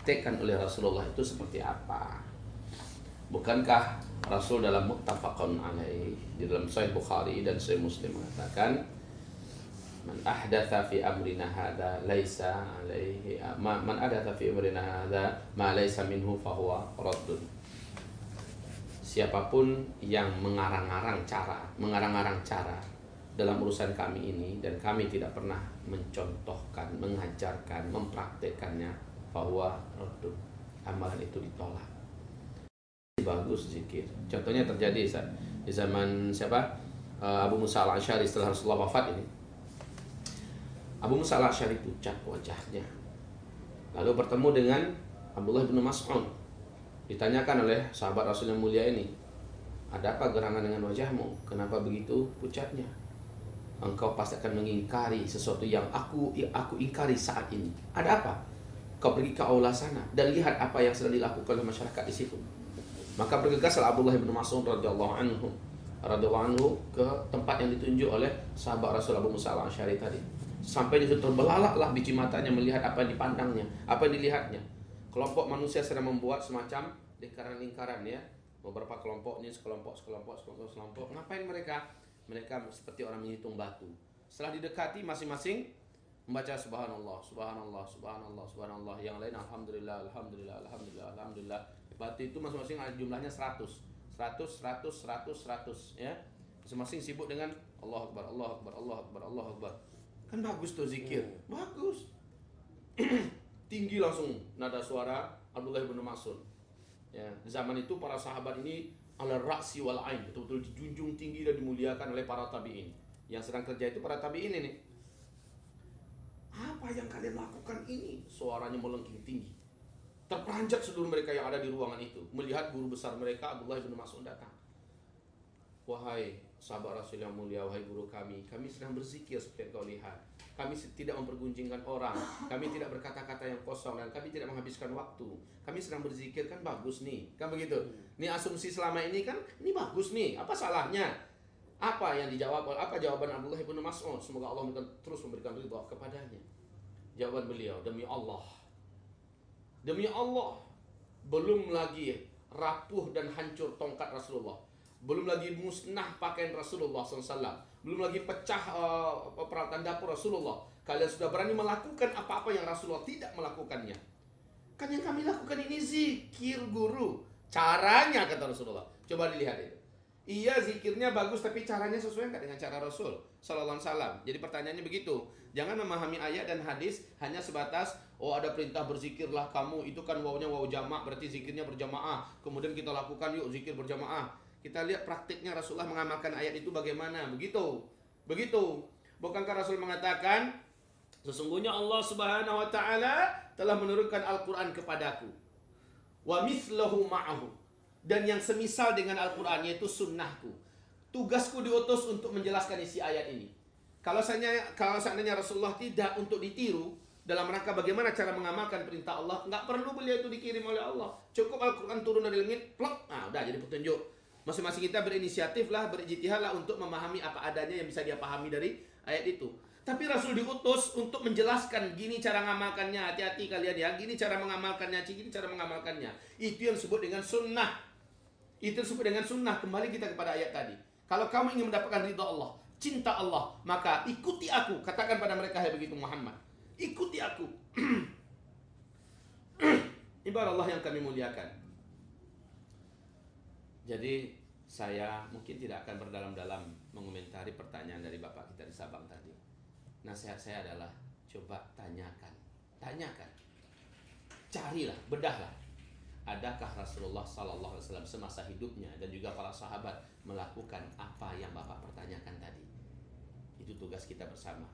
dipraktekkan oleh Rasulullah itu seperti apa. Bukankah Rasul dalam muttafaqun alaih di dalam Sahih Bukhari dan Sahih Muslim mengatakan Man ahdatha fi amrina hadha laisa alaihi ma, man ahdatha fi amrina hadha ma laisa minhu fahuwa raddun. Siapa pun yang mengarang-arang cara, mengarang-arang cara dalam urusan kami ini dan kami tidak pernah mencontohkan, mengajarkan, mempraktekannya bahwa. Amalan itu ditolak. Bagus zikir. Contohnya terjadi di zaman siapa? Eh, Abu Musa al-Asy'ari setelah Rasulullah wafat ini. Abu Musa al-Asy'ari pucat wajahnya. Lalu bertemu dengan Abdullah bin Mas'ud. Ditanyakan oleh sahabat Rasul yang mulia ini, "Ada apa gerangan dengan wajahmu? Kenapa begitu pucatnya?" Engkau pasti akan mengingkari sesuatu yang aku aku ingkari saat ini. Ada apa? Kau pergi ke aula sana dan lihat apa yang sedang dilakukan oleh masyarakat di situ. Maka bergegaslah Abdullah bin Mas'ud radhiyallahu anhu radhiyallahu anhu ke tempat yang ditunjuk oleh sahabat Rasul Abu Musa al-Asy'ari tadi. Sampai di situ terbelalaklah biji matanya melihat apa yang dipandangnya, apa yang dilihatnya. Kelompok manusia sedang membuat semacam lingkaran-lingkaran ya. Beberapa kelompok ini sekelompok, sekelompok, sekelompok, sekelompok. Ngapain mereka? Mereka seperti orang menghitung batu. Setelah didekati masing-masing membaca subhanallah, subhanallah, subhanallah, subhanallah. Yang lain alhamdulillah, alhamdulillah, alhamdulillah, alhamdulillah. Batu itu masing-masing jumlahnya 100. 100, 100, 100, 100 ya. Masing-masing sibuk dengan Allah Akbar, Allah Akbar, Allah Akbar, Allah Akbar. Kan bagus tuh zikir. Bagus. *clears throat* Tinggi langsung nada suara Abdullah bin Mas'ud. Ya, zaman itu para sahabat ini ala ra'si wal ain, betul-betul dijunjung tinggi dan dimuliakan oleh para tabi'in. Yang sedang kerja itu para tabi'in ini. Apa yang kalian lakukan ini? Suaranya melengking tinggi. Terperanjat seluruh mereka yang ada di ruangan itu. Melihat guru besar mereka Abdullah bin Mas'ud datang. Wahai sahabat Rasul yang mulia wahai guru kami kami sedang berzikir seperti kau lihat. Kami tidak mempergunjingkan orang. Kami tidak berkata-kata yang kosong dan kami tidak menghabiskan waktu. Kami sedang berzikir kan bagus nih. Kan begitu? Ini asumsi selama ini kan ini bagus nih. Apa salahnya apa yang dijawab apa jawaban Abdullah bin Mas'ud semoga Allah terus memberikan ridha kepadanya jawaban beliau demi Allah demi Allah belum lagi rapuh dan hancur tongkat Rasulullah belum lagi musnah pakaian Rasulullah SAW, belum lagi pecah uh, peralatan dapur Rasulullah. Kalian sudah berani melakukan apa-apa yang Rasulullah tidak melakukannya. Kan yang kami lakukan ini zikir guru. Caranya kata Rasulullah. Coba dilihat itu. Iya zikirnya bagus tapi caranya sesuai nggak dengan cara Rasul Sallallahu Alaihi. Jadi pertanyaannya begitu. Jangan memahami ayat dan hadis hanya sebatas oh ada perintah berzikirlah kamu itu kan wawnya waw jamak berarti zikirnya berjamaah. Kemudian kita lakukan yuk zikir berjamaah. Kita lihat praktiknya Rasulullah mengamalkan ayat itu bagaimana. Begitu. Begitu. Bukankah Rasul mengatakan sesungguhnya Allah Subhanahu wa taala telah menurunkan Al-Qur'an kepadaku. Wa mithlahu ma'ahu. Dan yang semisal dengan Al-Qur'an yaitu sunnahku. Tugasku diutus untuk menjelaskan isi ayat ini. Kalau seandainya, kalau seandainya Rasulullah tidak untuk ditiru dalam rangka bagaimana cara mengamalkan perintah Allah, nggak perlu beliau itu dikirim oleh Allah. Cukup Al-Quran turun dari langit, plok, nah udah jadi petunjuk. Masing-masing kita berinisiatif lah, berijtihad lah untuk memahami apa adanya yang bisa dia pahami dari ayat itu. Tapi Rasul diutus untuk menjelaskan gini cara mengamalkannya, hati-hati kalian ya, gini cara mengamalkannya, gini cara mengamalkannya. Itu yang disebut dengan sunnah. Itu disebut dengan sunnah. Kembali kita kepada ayat tadi. Kalau kamu ingin mendapatkan ridha Allah, cinta Allah, maka ikuti aku. Katakan pada mereka hai begitu Muhammad. Ikuti aku. *clears throat* Ibarat Allah yang kami muliakan. Jadi saya mungkin tidak akan berdalam-dalam mengomentari pertanyaan dari Bapak kita di Sabang tadi. Nasihat saya adalah coba tanyakan, tanyakan, carilah, bedahlah. Adakah Rasulullah Sallallahu Alaihi Wasallam semasa hidupnya dan juga para sahabat melakukan apa yang Bapak pertanyakan tadi? Itu tugas kita bersama.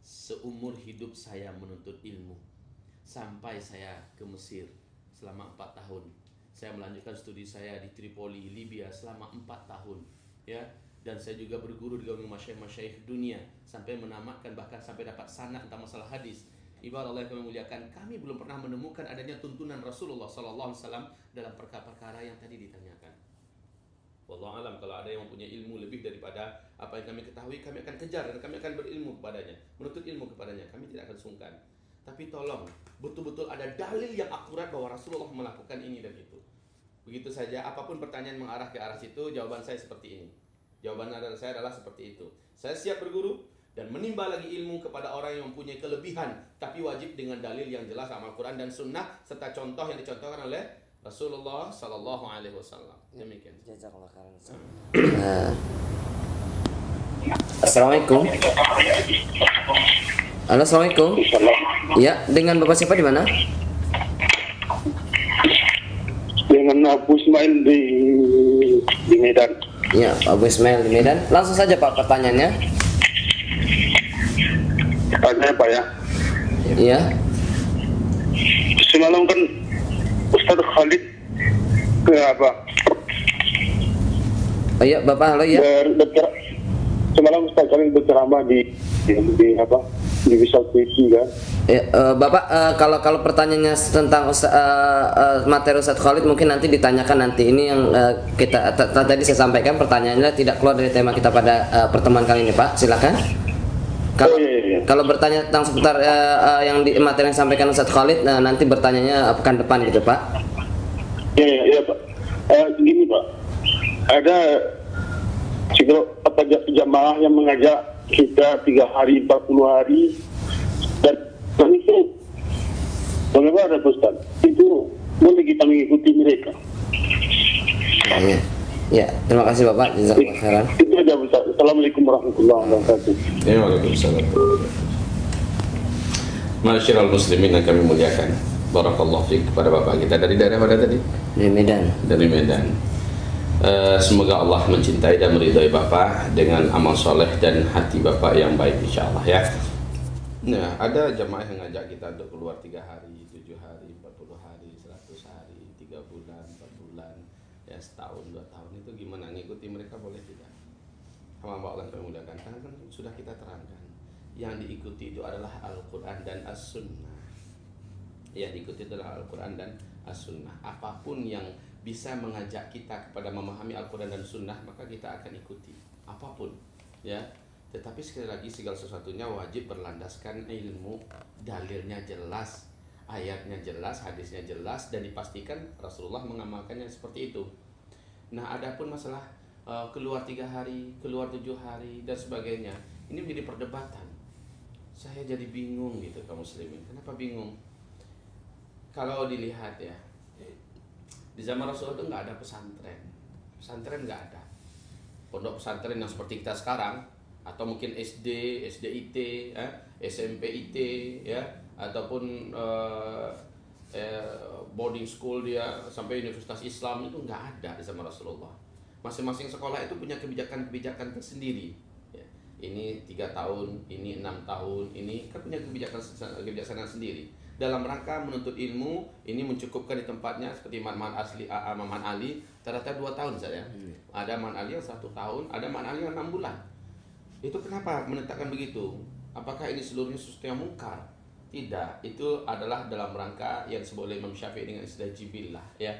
Seumur hidup saya menuntut ilmu sampai saya ke Mesir selama empat tahun saya melanjutkan studi saya di Tripoli, Libya selama empat tahun. Ya, dan saya juga berguru di kaum masyaikh-masyaikh dunia sampai menamatkan bahkan sampai dapat sanad tentang masalah hadis. Ibarat Allah yang kami muliakan, kami belum pernah menemukan adanya tuntunan Rasulullah Wasallam dalam perkara-perkara yang tadi ditanyakan. Wallah alam kalau ada yang mempunyai ilmu lebih daripada apa yang kami ketahui, kami akan kejar dan kami akan berilmu kepadanya, menuntut ilmu kepadanya. Kami tidak akan sungkan. Tapi tolong betul-betul ada dalil yang akurat bahwa Rasulullah melakukan ini dan itu. Begitu saja, apa pun pertanyaan mengarah ke arah situ, jawaban saya seperti ini. Jawaban saya adalah seperti itu. Saya siap berguru dan menimba lagi ilmu kepada orang yang mempunyai kelebihan, tapi wajib dengan dalil yang jelas amal Quran dan Sunnah serta contoh yang dicontohkan oleh Rasulullah Sallallahu Alaihi Wasallam. Demikian. Jazakallah khairan. Uh, Assalamualaikum. Halo, assalamualaikum. Ya, dengan bapak siapa di mana? Dengan Abu Ismail di di Medan. Ya, Abu Ismail di Medan. Langsung saja Pak pertanyaannya. Tanya Pak ya. Iya. Semalam kan Ustaz Khalid ke apa? Oh iya, Bapak halo ya. Ber, ber, semalam Ustaz Khalid berceramah di, di, di apa? Di Wisal TV kan. Ya, uh, Bapak uh, kalau kalau pertanyaannya tentang Ustaz, uh, uh, materi Ustaz Khalid mungkin nanti ditanyakan nanti. Ini yang uh, kita tadi saya sampaikan pertanyaannya tidak keluar dari tema kita pada uh, pertemuan kali ini, Pak. Silakan. Kalau oh, iya, iya. Kalau bertanya tentang seputar uh, uh, yang di materi yang disampaikan Ustaz Khalid uh, nanti bertanyanya pekan depan gitu, Pak. Iya, iya, iya Pak. Uh, gini, Pak. Ada apa jamaah yang mengajak kita tiga hari, 40 hari dan dan itu bagaimana Ustaz? Itu boleh kita mengikuti mereka. Ya, ya terima kasih Bapak. Jazakallah khairan. Itu aja Ustaz. Assalamualaikum warahmatullahi wabarakatuh. Ya, waalaikumsalam. Masyarul muslimin yang kami muliakan. Barakallah fiqh kepada Bapak kita dari daerah mana tadi? Dari Medan. Dari Medan. Uh, semoga Allah mencintai dan meridhai Bapak dengan amal soleh dan hati Bapak yang baik insya Allah ya. Nah, ada jamaah yang ngajak kita untuk keluar tiga hari, tujuh hari, empat puluh hari, seratus hari, tiga bulan, empat bulan, ya setahun, dua tahun itu gimana ngikuti mereka boleh tidak? hamba Allah yang muliakan karena kan sudah kita terangkan. Yang diikuti itu adalah Al-Quran dan As-Sunnah. Yang diikuti adalah Al-Quran dan As-Sunnah. Apa pun yang bisa mengajak kita kepada memahami Al-Quran dan Sunnah maka kita akan ikuti. Apa pun ya. Tetapi sekali lagi segala sesuatunya wajib berlandaskan ilmu. Dalilnya jelas ayatnya jelas hadisnya jelas dan dipastikan Rasulullah mengamalkannya seperti itu. Nah adapun masalah uh, keluar tiga hari keluar tujuh hari dan sebagainya. Ini menjadi perdebatan. Saya jadi bingung gitu kaum muslimin. Kenapa bingung? Kalau dilihat ya di zaman Rasulullah itu nggak ada pesantren. Pesantren nggak ada. Pondok pesantren yang seperti kita sekarang atau mungkin SD, SDIT, eh, SMP IT, ya, ataupun eh, eh, boarding school dia sampai Universitas Islam itu nggak ada di zaman Rasulullah. Masing-masing sekolah itu punya kebijakan-kebijakan tersendiri ini tiga tahun, ini enam tahun, ini kan punya kebijakan kebijaksanaan sendiri. Dalam rangka menuntut ilmu, ini mencukupkan di tempatnya seperti Man Asli, Man Ali, ternyata dua tahun saja. Hmm. Ada Man Ali yang satu tahun, ada Man Ali yang enam bulan. Itu kenapa menetapkan begitu? Apakah ini seluruhnya sesuatu yang mungkar? Tidak, itu adalah dalam rangka yang disebut oleh Imam Syafi'i dengan istilah jibillah, ya,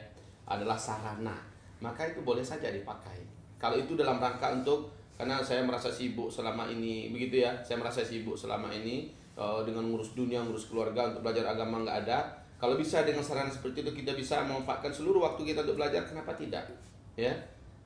adalah sarana. Maka itu boleh saja dipakai. Kalau itu dalam rangka untuk karena saya merasa sibuk selama ini begitu ya saya merasa sibuk selama ini uh, dengan ngurus dunia ngurus keluarga untuk belajar agama nggak ada. Kalau bisa dengan saran seperti itu kita bisa memanfaatkan seluruh waktu kita untuk belajar kenapa tidak? Ya.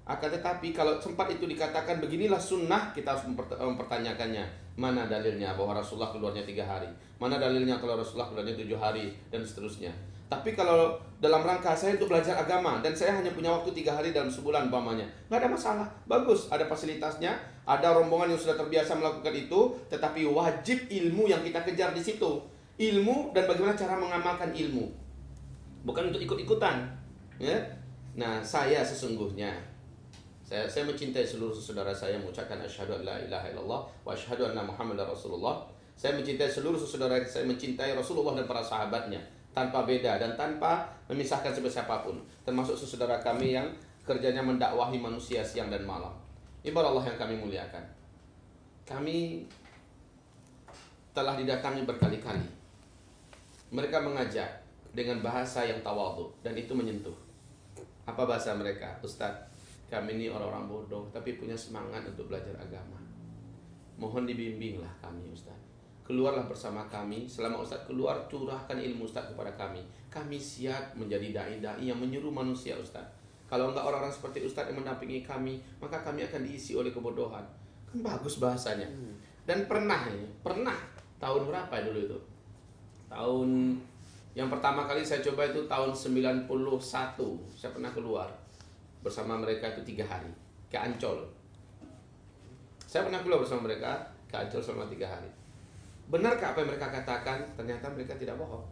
Akan tetapi kalau sempat itu dikatakan beginilah sunnah kita harus mempertanyakannya. Mana dalilnya bahwa Rasulullah keluarnya tiga hari? Mana dalilnya kalau Rasulullah keluarnya tujuh hari? Dan seterusnya tapi kalau dalam rangka saya untuk belajar agama dan saya hanya punya waktu tiga hari dalam sebulan umpamanya, nggak ada masalah, bagus, ada fasilitasnya, ada rombongan yang sudah terbiasa melakukan itu, tetapi wajib ilmu yang kita kejar di situ, ilmu dan bagaimana cara mengamalkan ilmu, bukan untuk ikut-ikutan, ya. Nah, saya sesungguhnya saya, saya mencintai seluruh saudara saya mengucapkan asyhadu an la ilaha illallah wa asyhadu anna muhammadar rasulullah. Saya mencintai seluruh saudara saya mencintai Rasulullah dan para sahabatnya tanpa beda dan tanpa memisahkan siapa pun termasuk saudara kami yang kerjanya mendakwahi manusia siang dan malam. Ibarat Allah yang kami muliakan. Kami telah didatangi berkali-kali. Mereka mengajak dengan bahasa yang tawadhu dan itu menyentuh. Apa bahasa mereka? Ustadz kami ini orang-orang bodoh tapi punya semangat untuk belajar agama. Mohon dibimbinglah kami Ustadz keluarlah bersama kami. Selama Ustadz keluar curahkan ilmu Ustadz kepada kami. Kami siap menjadi dai-dai yang menyuruh manusia Ustadz kalau enggak orang-orang seperti Ustadz yang mendampingi kami maka kami akan diisi oleh kebodohan. Kan bagus bahasanya. Hmm. dan pernah ini pernah. Tahun berapa ya dulu itu? Tahun yang pertama kali saya coba itu tahun 91 saya pernah keluar bersama mereka itu tiga hari ke Ancol. Saya pernah keluar bersama mereka ke Ancol selama tiga hari Benarkah apa yang mereka katakan? Ternyata mereka tidak bohong.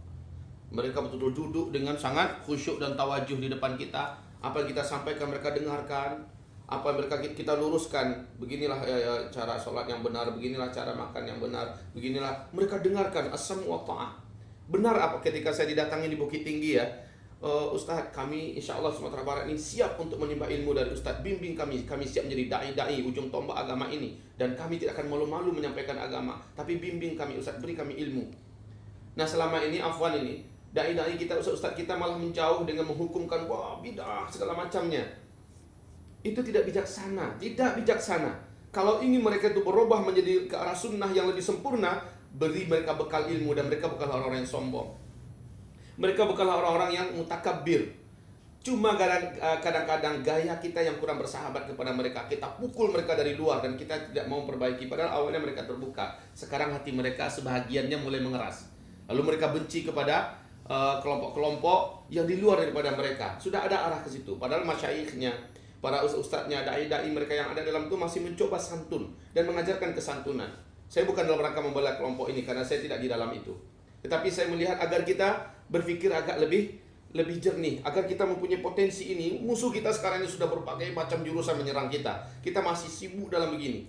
Mereka betul-betul duduk dengan sangat khusyuk dan tawajuh di depan kita. Apa yang kita sampaikan mereka dengarkan. Apa yang mereka kita luruskan. Beginilah ya, ya, cara sholat yang benar. Beginilah cara makan yang benar. Beginilah mereka dengarkan. Asam wa ta'ah. Benar apa ketika saya didatangi di Bukit Tinggi ya uh, Ustadz kami insya Allah Sumatera Barat ini siap untuk menimba ilmu dari Ustadz bimbing kami. Kami siap menjadi dai-dai ujung tombak agama ini. Dan kami tidak akan malu-malu menyampaikan agama. Tapi bimbing kami Ustadz beri kami ilmu. Nah selama ini afwan ini dai-dai kita Ustadz kita malah menjauh dengan menghukumkan wah bidah segala macamnya. Itu tidak bijaksana. Tidak bijaksana. Kalau ingin mereka itu berubah menjadi ke arah sunnah yang lebih sempurna beri mereka bekal ilmu dan mereka bukan orang-orang yang sombong mereka bukanlah orang-orang yang mutakabir. Cuma eh, kadang-kadang gaya kita yang kurang bersahabat kepada mereka. Kita pukul mereka dari luar dan kita tidak mau perbaiki. Padahal awalnya mereka terbuka. Sekarang hati mereka sebahagiannya mulai mengeras. Lalu mereka benci kepada eh, kelompok-kelompok uh, yang di luar daripada mereka. Sudah ada arah ke situ. Padahal masyaikhnya, para ustadznya, dai-dai mereka yang ada dalam itu masih mencoba santun dan mengajarkan kesantunan. Saya bukan dalam rangka membela kelompok ini karena saya tidak di dalam itu. Tetapi saya melihat agar kita berpikir agak lebih lebih jernih. Agar kita mempunyai potensi ini musuh kita sekarang ini sudah berbagai macam jurusan menyerang kita. Kita masih sibuk dalam begini.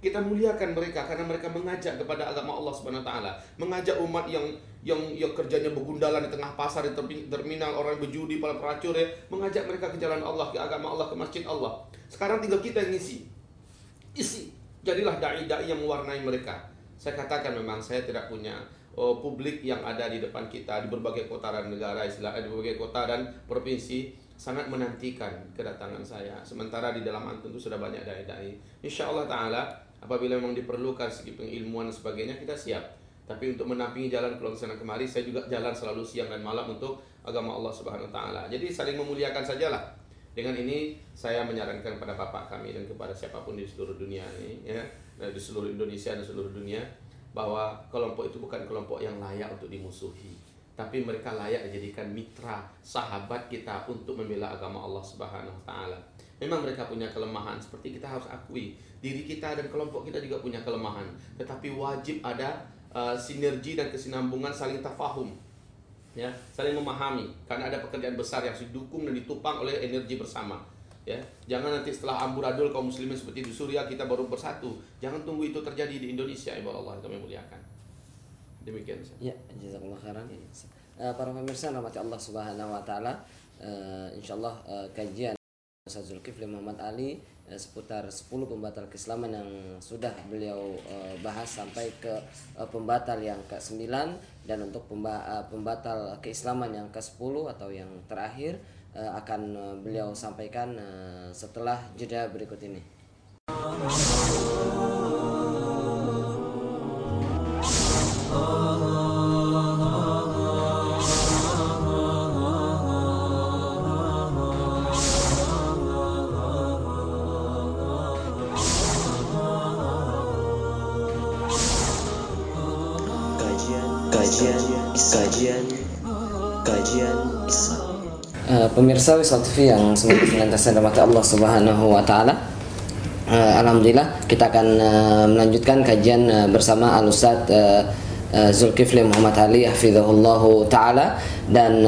Kita muliakan mereka karena mereka mengajak kepada agama Allah Subhanahu taala. Mengajak umat yang yang yang kerjanya begundalan di tengah pasar di terminal orang berjudi para pelacur ya. Mengajak mereka ke jalan Allah ke agama Allah ke masjid Allah. Sekarang tinggal kita yang ngisi. Isi. Jadilah dai-dai yang mewarnai mereka. Saya katakan memang saya tidak punya oh, publik yang ada di depan kita di berbagai kota dan negara istilah di berbagai kota dan provinsi sangat menantikan kedatangan saya. Sementara di dalam antum itu sudah banyak dai-dai. Insya Allah taala apabila memang diperlukan segi pengilmuan dan sebagainya kita siap. Tapi untuk menampingi jalan pulang sana kemari saya juga jalan selalu siang dan malam untuk agama Allah Subhanahu wa taala. Jadi saling memuliakan sajalah. Dengan ini saya menyarankan kepada bapak kami dan kepada siapa pun di seluruh dunia ini ya. Di seluruh Indonesia dan seluruh dunia bahwa kelompok itu bukan kelompok yang layak untuk dimusuhi tapi mereka layak dijadikan mitra sahabat kita untuk membela agama Allah Subhanahu wa taala. Memang mereka punya kelemahan seperti kita harus akui. Diri kita dan kelompok kita juga punya kelemahan, tetapi wajib ada uh, sinergi dan kesinambungan saling tafahum ya saling memahami karena ada pekerjaan besar yang didukung dan ditupang oleh energi bersama ya jangan nanti setelah amburadul kaum muslimin seperti di Suriah kita baru bersatu. Jangan tunggu itu terjadi di Indonesia ibu Allah kami muliakan. Demikian ya jazakallah khairan. Uh, para pemirsa rahmati Allah Subhanahu wa taala. Uh, insyaallah uh, kajian Ustaz Zulkifli Muhammad Ali eh, seputar 10 pembatal keislaman yang sudah beliau eh, bahas sampai ke eh, pembatal yang ke-9 dan untuk pemba pembatal keislaman yang ke-10 atau yang terakhir eh, akan eh, beliau sampaikan eh, setelah jeda berikut ini. kajian kajian kajian Uh, pemirsa Wisal yang semoga senantiasa dirahmati Allah Subhanahu wa taala. Uh, Alhamdulillah kita akan uh, melanjutkan kajian bersama Al Ustaz Zulkifli Muhammad Ali hafizahullah taala dan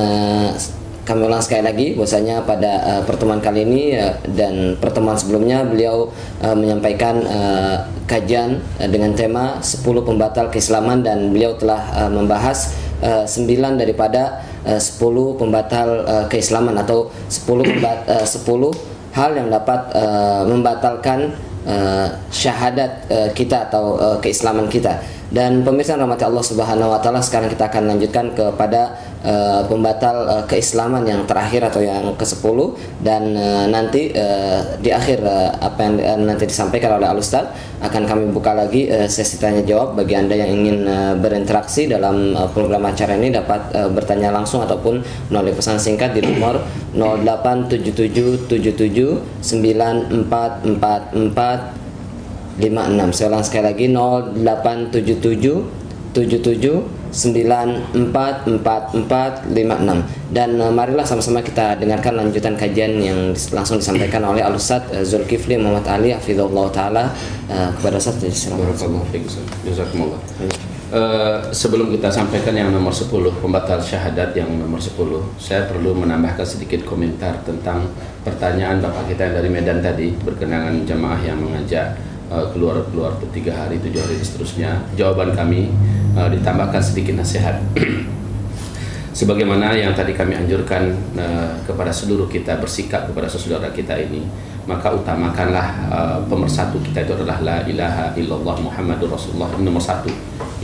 kami ulang sekali lagi bahwasanya pada pertemuan kali ini dan pertemuan sebelumnya beliau menyampaikan kajian dengan tema 10 pembatal keislaman dan beliau telah membahas uh, 9 daripada uh, 10 pembatal uh, keislaman atau 10 pembat, uh, 10 hal yang dapat uh, membatalkan uh, syahadat uh, kita atau uh, keislaman kita. Dan pemirsa rahmati Allah Subhanahu wa taala sekarang kita akan lanjutkan kepada uh, pembatal uh, keislaman yang terakhir atau yang ke-10 dan uh, nanti uh, di akhir uh, apa yang uh, nanti disampaikan oleh Al Ustaz akan kami buka lagi uh, sesi tanya jawab bagi Anda yang ingin uh, berinteraksi dalam uh, program acara ini dapat uh, bertanya langsung ataupun melalui pesan singkat di nomor 0877 56 saya ulang sekali lagi 0877 77 944456 dan uh, marilah sama-sama kita dengarkan lanjutan kajian yang langsung disampaikan oleh Al Ustaz uh, Zulkifli Muhammad Ali hafizahullah taala uh, kepada Ustaz. Barakallahu. Jazakumullah. Eh, sebelum kita sampaikan yang nomor 10 pembatal syahadat yang nomor 10 saya perlu menambahkan sedikit komentar tentang pertanyaan Bapak kita yang dari Medan tadi berkenaan jamaah yang mengajak eh, keluar-keluar untuk tiga hari, tujuh hari dan seterusnya. Jawaban kami eh, ditambahkan sedikit nasihat. *clears throat* Sebagaimana yang tadi kami anjurkan uh, kepada seluruh kita bersikap kepada saudara kita ini maka utamakanlah uh, pemersatu kita itu adalah la ilaha illallah Muhammadur Rasulullah ini nomor satu.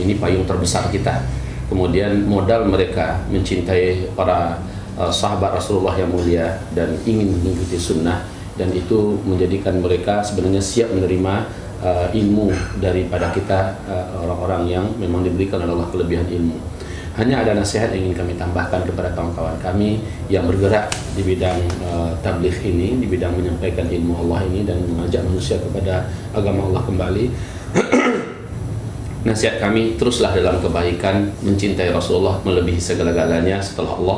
Ini payung terbesar kita. Kemudian modal mereka mencintai para uh, sahabat Rasulullah yang mulia dan ingin mengikuti sunnah dan itu menjadikan mereka sebenarnya siap menerima uh, ilmu daripada kita uh, orang-orang yang memang diberikan oleh Allah kelebihan ilmu hanya ada nasihat yang ingin kami tambahkan kepada kawan-kawan kami yang bergerak di bidang uh, tabligh ini, di bidang menyampaikan ilmu Allah ini dan mengajak manusia kepada agama Allah kembali. *clears throat* nasihat kami teruslah dalam kebaikan, mencintai Rasulullah melebihi segala-galanya setelah Allah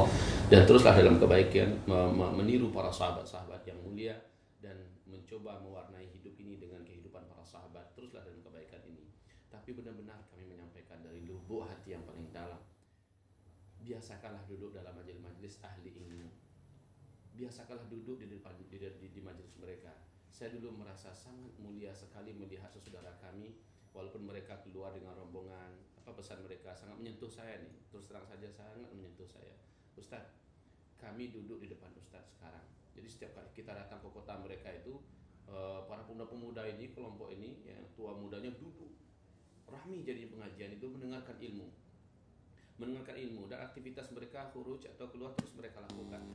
dan teruslah dalam kebaikan me- me- meniru para sahabat-sahabat yang mulia dan mencoba mewarnai hidup ini dengan kehidupan para sahabat. Teruslah dalam kebaikan ini. Tapi benar-benar kami menyampaikan dari lubuk hati yang paling dalam biasakanlah duduk dalam majelis-majelis ahli ilmu. Biasakanlah duduk di depan di, di, di majelis mereka. Saya dulu merasa sangat mulia sekali melihat saudara kami walaupun mereka keluar dengan rombongan apa pesan mereka sangat menyentuh saya nih. Terus terang saja sangat menyentuh saya. Ustadz kami duduk di depan Ustadz sekarang. Jadi setiap kali kita datang ke kota mereka itu eh, para pemuda-pemuda ini kelompok ini ya tua mudanya duduk. Rahmi jadi pengajian itu mendengarkan ilmu mendengarkan ilmu dan aktivitas mereka huruj atau keluar terus mereka lakukan.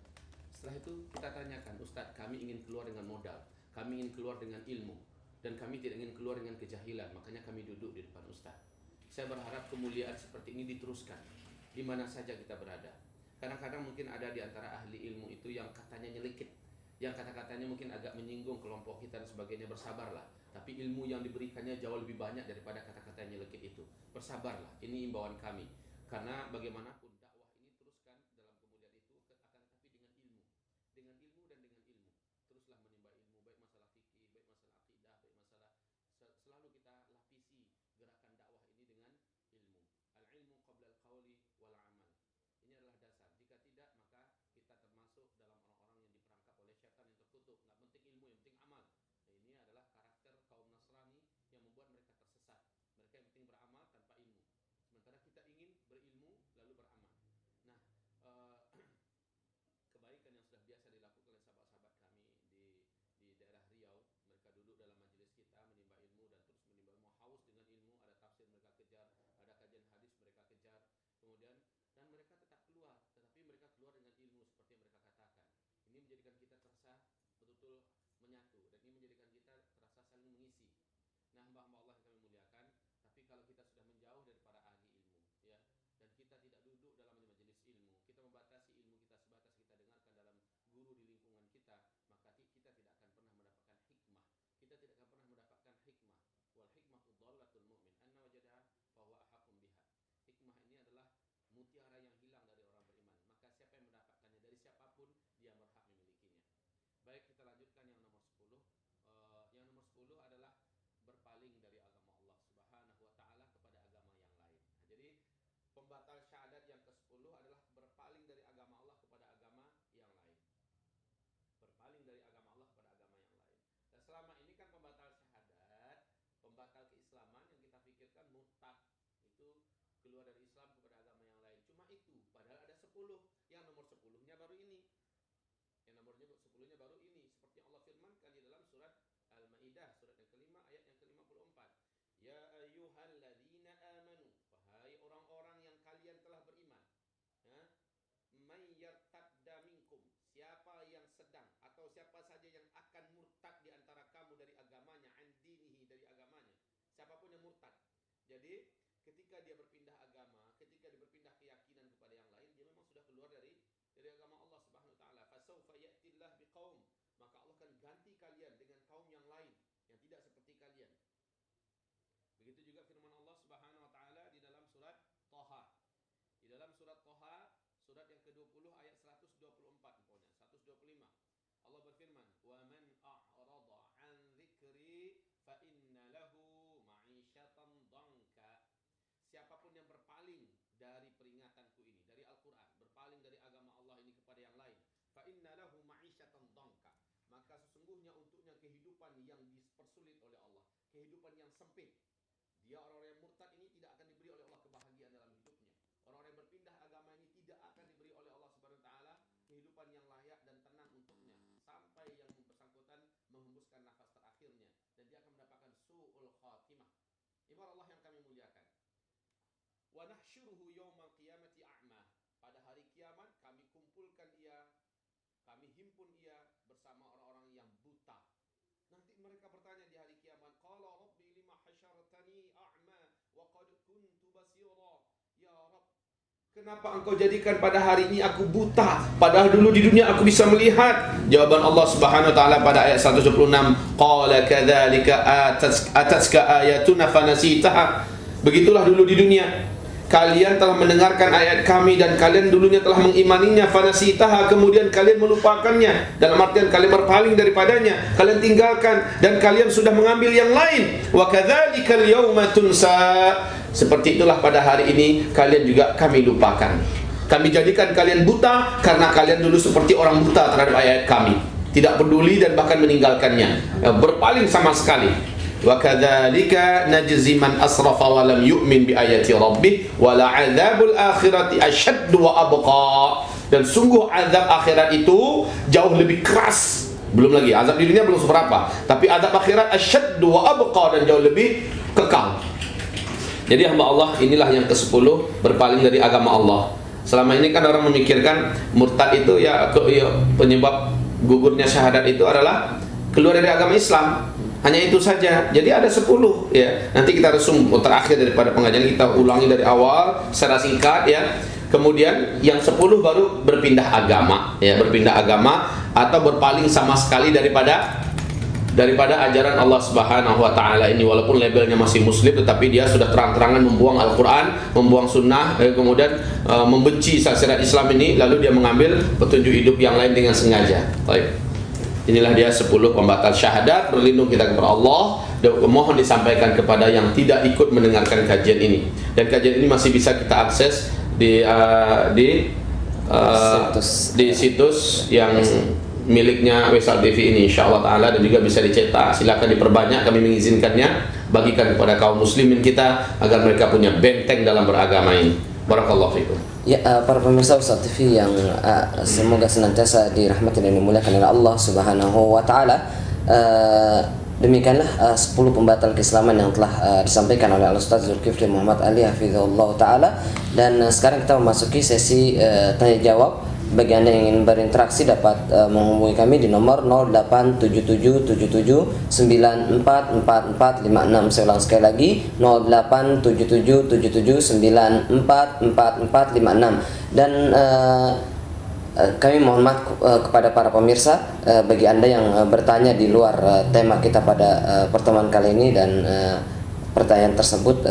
Setelah itu kita tanyakan Ustadz kami ingin keluar dengan modal kami ingin keluar dengan ilmu dan kami tidak ingin keluar dengan kejahilan makanya kami duduk di depan Ustadz saya berharap kemuliaan seperti ini diteruskan di mana saja kita berada. Kadang-kadang mungkin ada di antara ahli ilmu itu yang katanya nyelekit yang kata-katanya mungkin agak menyinggung kelompok kita dan sebagainya bersabarlah. Tapi ilmu yang diberikannya jauh lebih banyak daripada kata-kata yang itu. Bersabarlah ini imbauan kami karena bagaimanapun dakwah ini teruskan dalam kemuliaan itu akan tetapi dengan ilmu. Dengan ilmu dan dengan ilmu. Teruslah menimba ilmu baik masalah fikih baik masalah akidah baik masalah sel- selalu kita lapisi gerakan dakwah ini dengan ilmu. Al ilmu qabla al qawli wal amal ini adalah dasar. Jika tidak maka kita termasuk dalam orang-orang yang diperangkap oleh syaitan yang terkutuk. Nggak penting amal Nah, ini adalah karakter kaum Nasrani yang membuat mereka tersesat mereka yang penting beramal tanpa ilmu sementara kita ingin berilmu lalu beramal nah eh, kebaikan yang sudah biasa dilakukan oleh sahabat-sahabat kami di di daerah Riau mereka duduk dalam majelis kita menimba ilmu dan terus menimba ilmu haus dengan ilmu ada tafsir mereka kejar ada kajian hadis mereka kejar kemudian dan mereka tetap keluar tetapi mereka keluar dengan ilmu seperti yang mereka katakan ini menjadikan kita terasa betul-betul menyatu dan ini menjadikan kita terasa saling mengisi. Nah hamba-hamba Allah yang kami muliakan tapi kalau kita sudah menjauh dari para ahli ilmu ya dan kita tidak duduk dalam majelis ilmu kita membatasi ilmu kita sebatas kita dengarkan dalam guru di lingkungan kita maka kita tidak akan pernah mendapatkan hikmah. Kita tidak akan pernah mendapatkan hikmah. Wal hikmatu dhallatul mu'min anna wajadaha fa huwa ahaqqum biha. Hikmah ini adalah mutiara yang hilang dari orang beriman. Maka siapa yang mendapatkannya? Dari siapa pun dia berhak baik kita lanjutkan yang nomor 10 Eh, yang nomor 10 adalah berpaling dari agama Allah Subhanahu wa taala kepada agama yang lain. Nah, jadi pembatal syahadat yang ke-10 adalah berpaling dari agama Allah kepada agama yang lain. Berpaling dari agama Allah kepada agama yang lain. Dan selama ini kan pembatal syahadat pembatal keislaman yang kita pikirkan murtad itu keluar dari Islam kepada agama yang lain. Cuma itu padahal ada 10 yang nomor 10 nya baru ini yang nomornya 10 nya baru ini seperti Allah firmankan di dalam surat Al-Maidah surat yang kelima ayat yang ke-54 Ya ayyuhalladzina amanu. Wahai orang-orang yang kalian telah beriman. Ya. May yartadda minkum. Siapa yang sedang atau siapa saja yang akan murtad di antara kamu dari agamanya an dinihi dari agamanya. Siapa pun yang murtad. Jadi ketika dia berpindah agama ketika dia berpindah keyakinan kepada yang lain dia memang sudah keluar dari dari agama Allah Subhanahu wa taala. Fasaufa ya'tillah biqaum. Maka Allah akan ganti kalian dengan kaum yang lain yang tidak seperti kalian begitu juga firman Allah Subhanahu wa taala di dalam surat Thaha di dalam surat Thaha surat yang ke-20 ayat 124 pokoknya 125 Allah a'rada an dzikri fa inna lahu ma'isyatan dhanka. Siapa pun yang berpaling dari peringatanku ini dari Al-Qur'an berpaling dari agama Allah ini kepada yang lain inna lahu ma'isyatan dhanka. Maka sesungguhnya untuknya kehidupan yang dipersulit oleh Allah kehidupan yang sempit. Dia orang-orang yang murtad ini tidak akan diberi oleh Allah kebahagiaan dalam hidupnya orang-orang yang berpindah agama ini tidak akan diberi oleh Allah Subhanahu wa taala kehidupan yang layak dan tenang untuknya sampai yang bersangkutan menghembuskan nafas terakhirnya dan dia akan mendapatkan su'ul khatimah. Ibarat Allah yang kami muliakan. Wa nahsyuruhu yaumal qiyamati a'ma. Pada hari kiamat kami kumpulkan ia kami himpun ia bersama orang-orang yang buta. Nanti mereka bertanya di hari kiamat qala rabbi lima hasyartani a'ma wa qad kuntu basira? Ya rabb Kenapa engkau jadikan pada hari ini aku buta? Padahal dulu di dunia aku bisa melihat. Jawaban Allah subhanahu wa ta'ala pada ayat 126 Qala kadhalika atatska ayatuna fanasitaha. Begitulah dulu di dunia Kalian telah mendengarkan ayat kami Dan kalian dulunya telah mengimaninya Fanasitaha kemudian kalian melupakannya Dalam artian kalian berpaling daripadanya Kalian tinggalkan Dan kalian sudah mengambil yang lain Wa kadhalika al-yawma tunsa seperti itulah pada hari ini kalian juga kami lupakan. Kami jadikan kalian buta karena kalian dulu seperti orang buta terhadap ayat kami. Tidak peduli dan bahkan meninggalkannya. Ya, Berpaling sama sekali. Wa kadzalika najzi man asrafa wa lam yu'min bi ayati rabbih wa la'adzabul akhirati asyaddu wa abqa. Dan sungguh azab akhirat itu jauh lebih keras Belum lagi azab di dunia belum seberapa, tapi azab akhirat asyaddu wa abqa dan jauh lebih kekal. Jadi hamba Allah inilah yang ke-10 berpaling dari agama Allah. Selama ini kan orang memikirkan murtad itu ya, ya penyebab gugurnya syahadat itu adalah keluar dari agama Islam. Hanya itu saja. Jadi ada 10 ya. Nanti kita resum terakhir daripada pengajian kita ulangi dari awal secara singkat ya. Kemudian yang 10 baru berpindah agama ya, berpindah agama atau berpaling sama sekali daripada daripada ajaran Allah Subhanahu wa taala ini walaupun labelnya masih muslim tetapi dia sudah terang-terangan membuang Al-Qur'an, membuang sunnah eh, kemudian uh, membenci syariat Islam ini lalu dia mengambil petunjuk hidup yang lain dengan sengaja. Baik. Inilah dia 10 pembatal syahadat berlindung kita kepada Allah. Dan mohon disampaikan kepada yang tidak ikut mendengarkan kajian ini. Dan kajian ini masih bisa kita akses di uh, di uh, Situs. di situs yang miliknya Wesal TV ini insyaallah taala dan juga bisa dicetak. Silakan diperbanyak kami mengizinkannya. Bagikan kepada kaum muslimin kita agar mereka punya benteng dalam beragama ini. Barakallahu fikum Ya, uh, para pemirsa Ustaz TV yang uh, semoga senantiasa dirahmati dan dimuliakan oleh Allah Subhanahu wa taala. Uh, demikianlah uh, 10 pembatal keislaman yang telah uh, disampaikan oleh Ustaz Zulkifli Muhammad Ali hafizahullah taala dan uh, sekarang kita memasuki sesi uh, tanya jawab bagi Anda yang ingin berinteraksi dapat uh, menghubungi kami di nomor 087777944456 saya ulang sekali lagi 087777944456 dan uh, kami mohon maaf kepada para pemirsa bagi Anda yang bertanya di luar tema kita pada pertemuan kali ini dan pertanyaan tersebut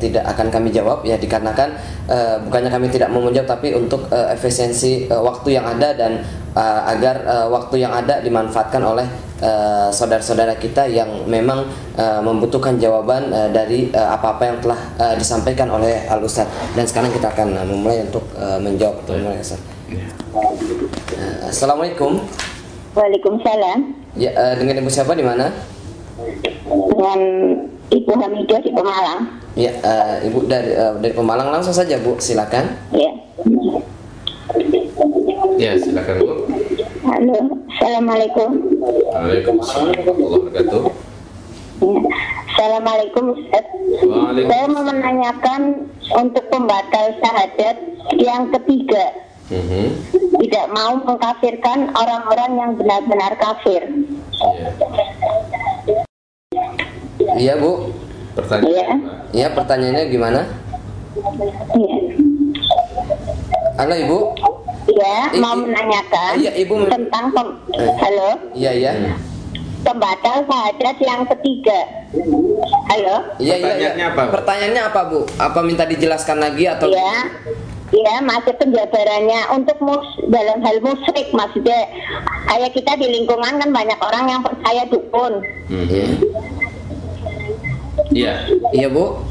tidak akan kami jawab ya dikarenakan uh, bukannya kami tidak mau menjawab tapi untuk uh, efisiensi uh, waktu yang ada dan uh, agar uh, waktu yang ada dimanfaatkan oleh uh, saudara-saudara kita yang memang uh, membutuhkan jawaban uh, dari uh, apa-apa yang telah uh, disampaikan oleh Al Ustaz dan sekarang kita akan uh, memulai untuk uh, menjawab pertanyaan Ustaz. Uh, Assalamualaikum. Waalaikumsalam. Ya uh, dengan ibu siapa di mana? Dengan Ibu Hamidah di Pemalang. Ya uh, ibu dari uh, dari Pemalang langsung saja bu silakan. Ya. ya silakan Bu Halo. Assalamualaikum. Waalaikumsalam warahmatullahi wabarakatuh Ya. Assalamualaikum Ustaz. Waalaikumsalam. Saya mau menanyakan untuk pembatal syahadat yang ketiga. Mhm. Tidak mau mengkafirkan orang-orang yang benar-benar kafir. Iya. Iya bu. pertanyaan Iya. apa? Ya pertanyaannya gimana? Iya. Halo ibu. Ya, I- mau menanyakan Iya, Ibu men- tentang pem- Eh. Halo, Iya iya. pembatal syahadat yang ketiga. Halo. Iya iya. Pertanyaannya iya. apa, Bu? Pertanyaannya apa bu? Apa minta dijelaskan lagi atau? Iya, iya masih penjabarannya untuk mus dalam hal musrik maksudnya kayak kita di lingkungan kan banyak orang yang percaya dukun. Mhm. Iya. Iya bu.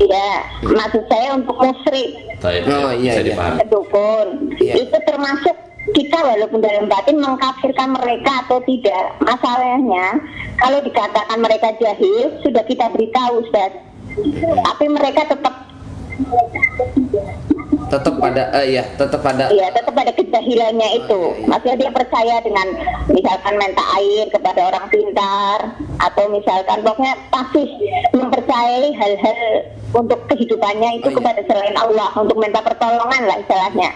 Iya, maksud saya untuk musrik. Oh, iya, iya. dukun Iya. itu termasuk kita walaupun dalam batin mengkafirkan mereka atau tidak. Masalahnya kalau dikatakan mereka jahil sudah kita beritahu Ustaz. Tapi mereka tetap Tetap pada, eh, ya tetap pada. Iya, tetap ada kejahilannya itu. Oh, iya, iya. Maksudnya dia percaya dengan misalkan minta air kepada orang pintar atau misalkan pokoknya pasti mempercayai hal-hal untuk kehidupannya itu Oh, iya. kepada selain Allah untuk minta pertolongan lah istilahnya.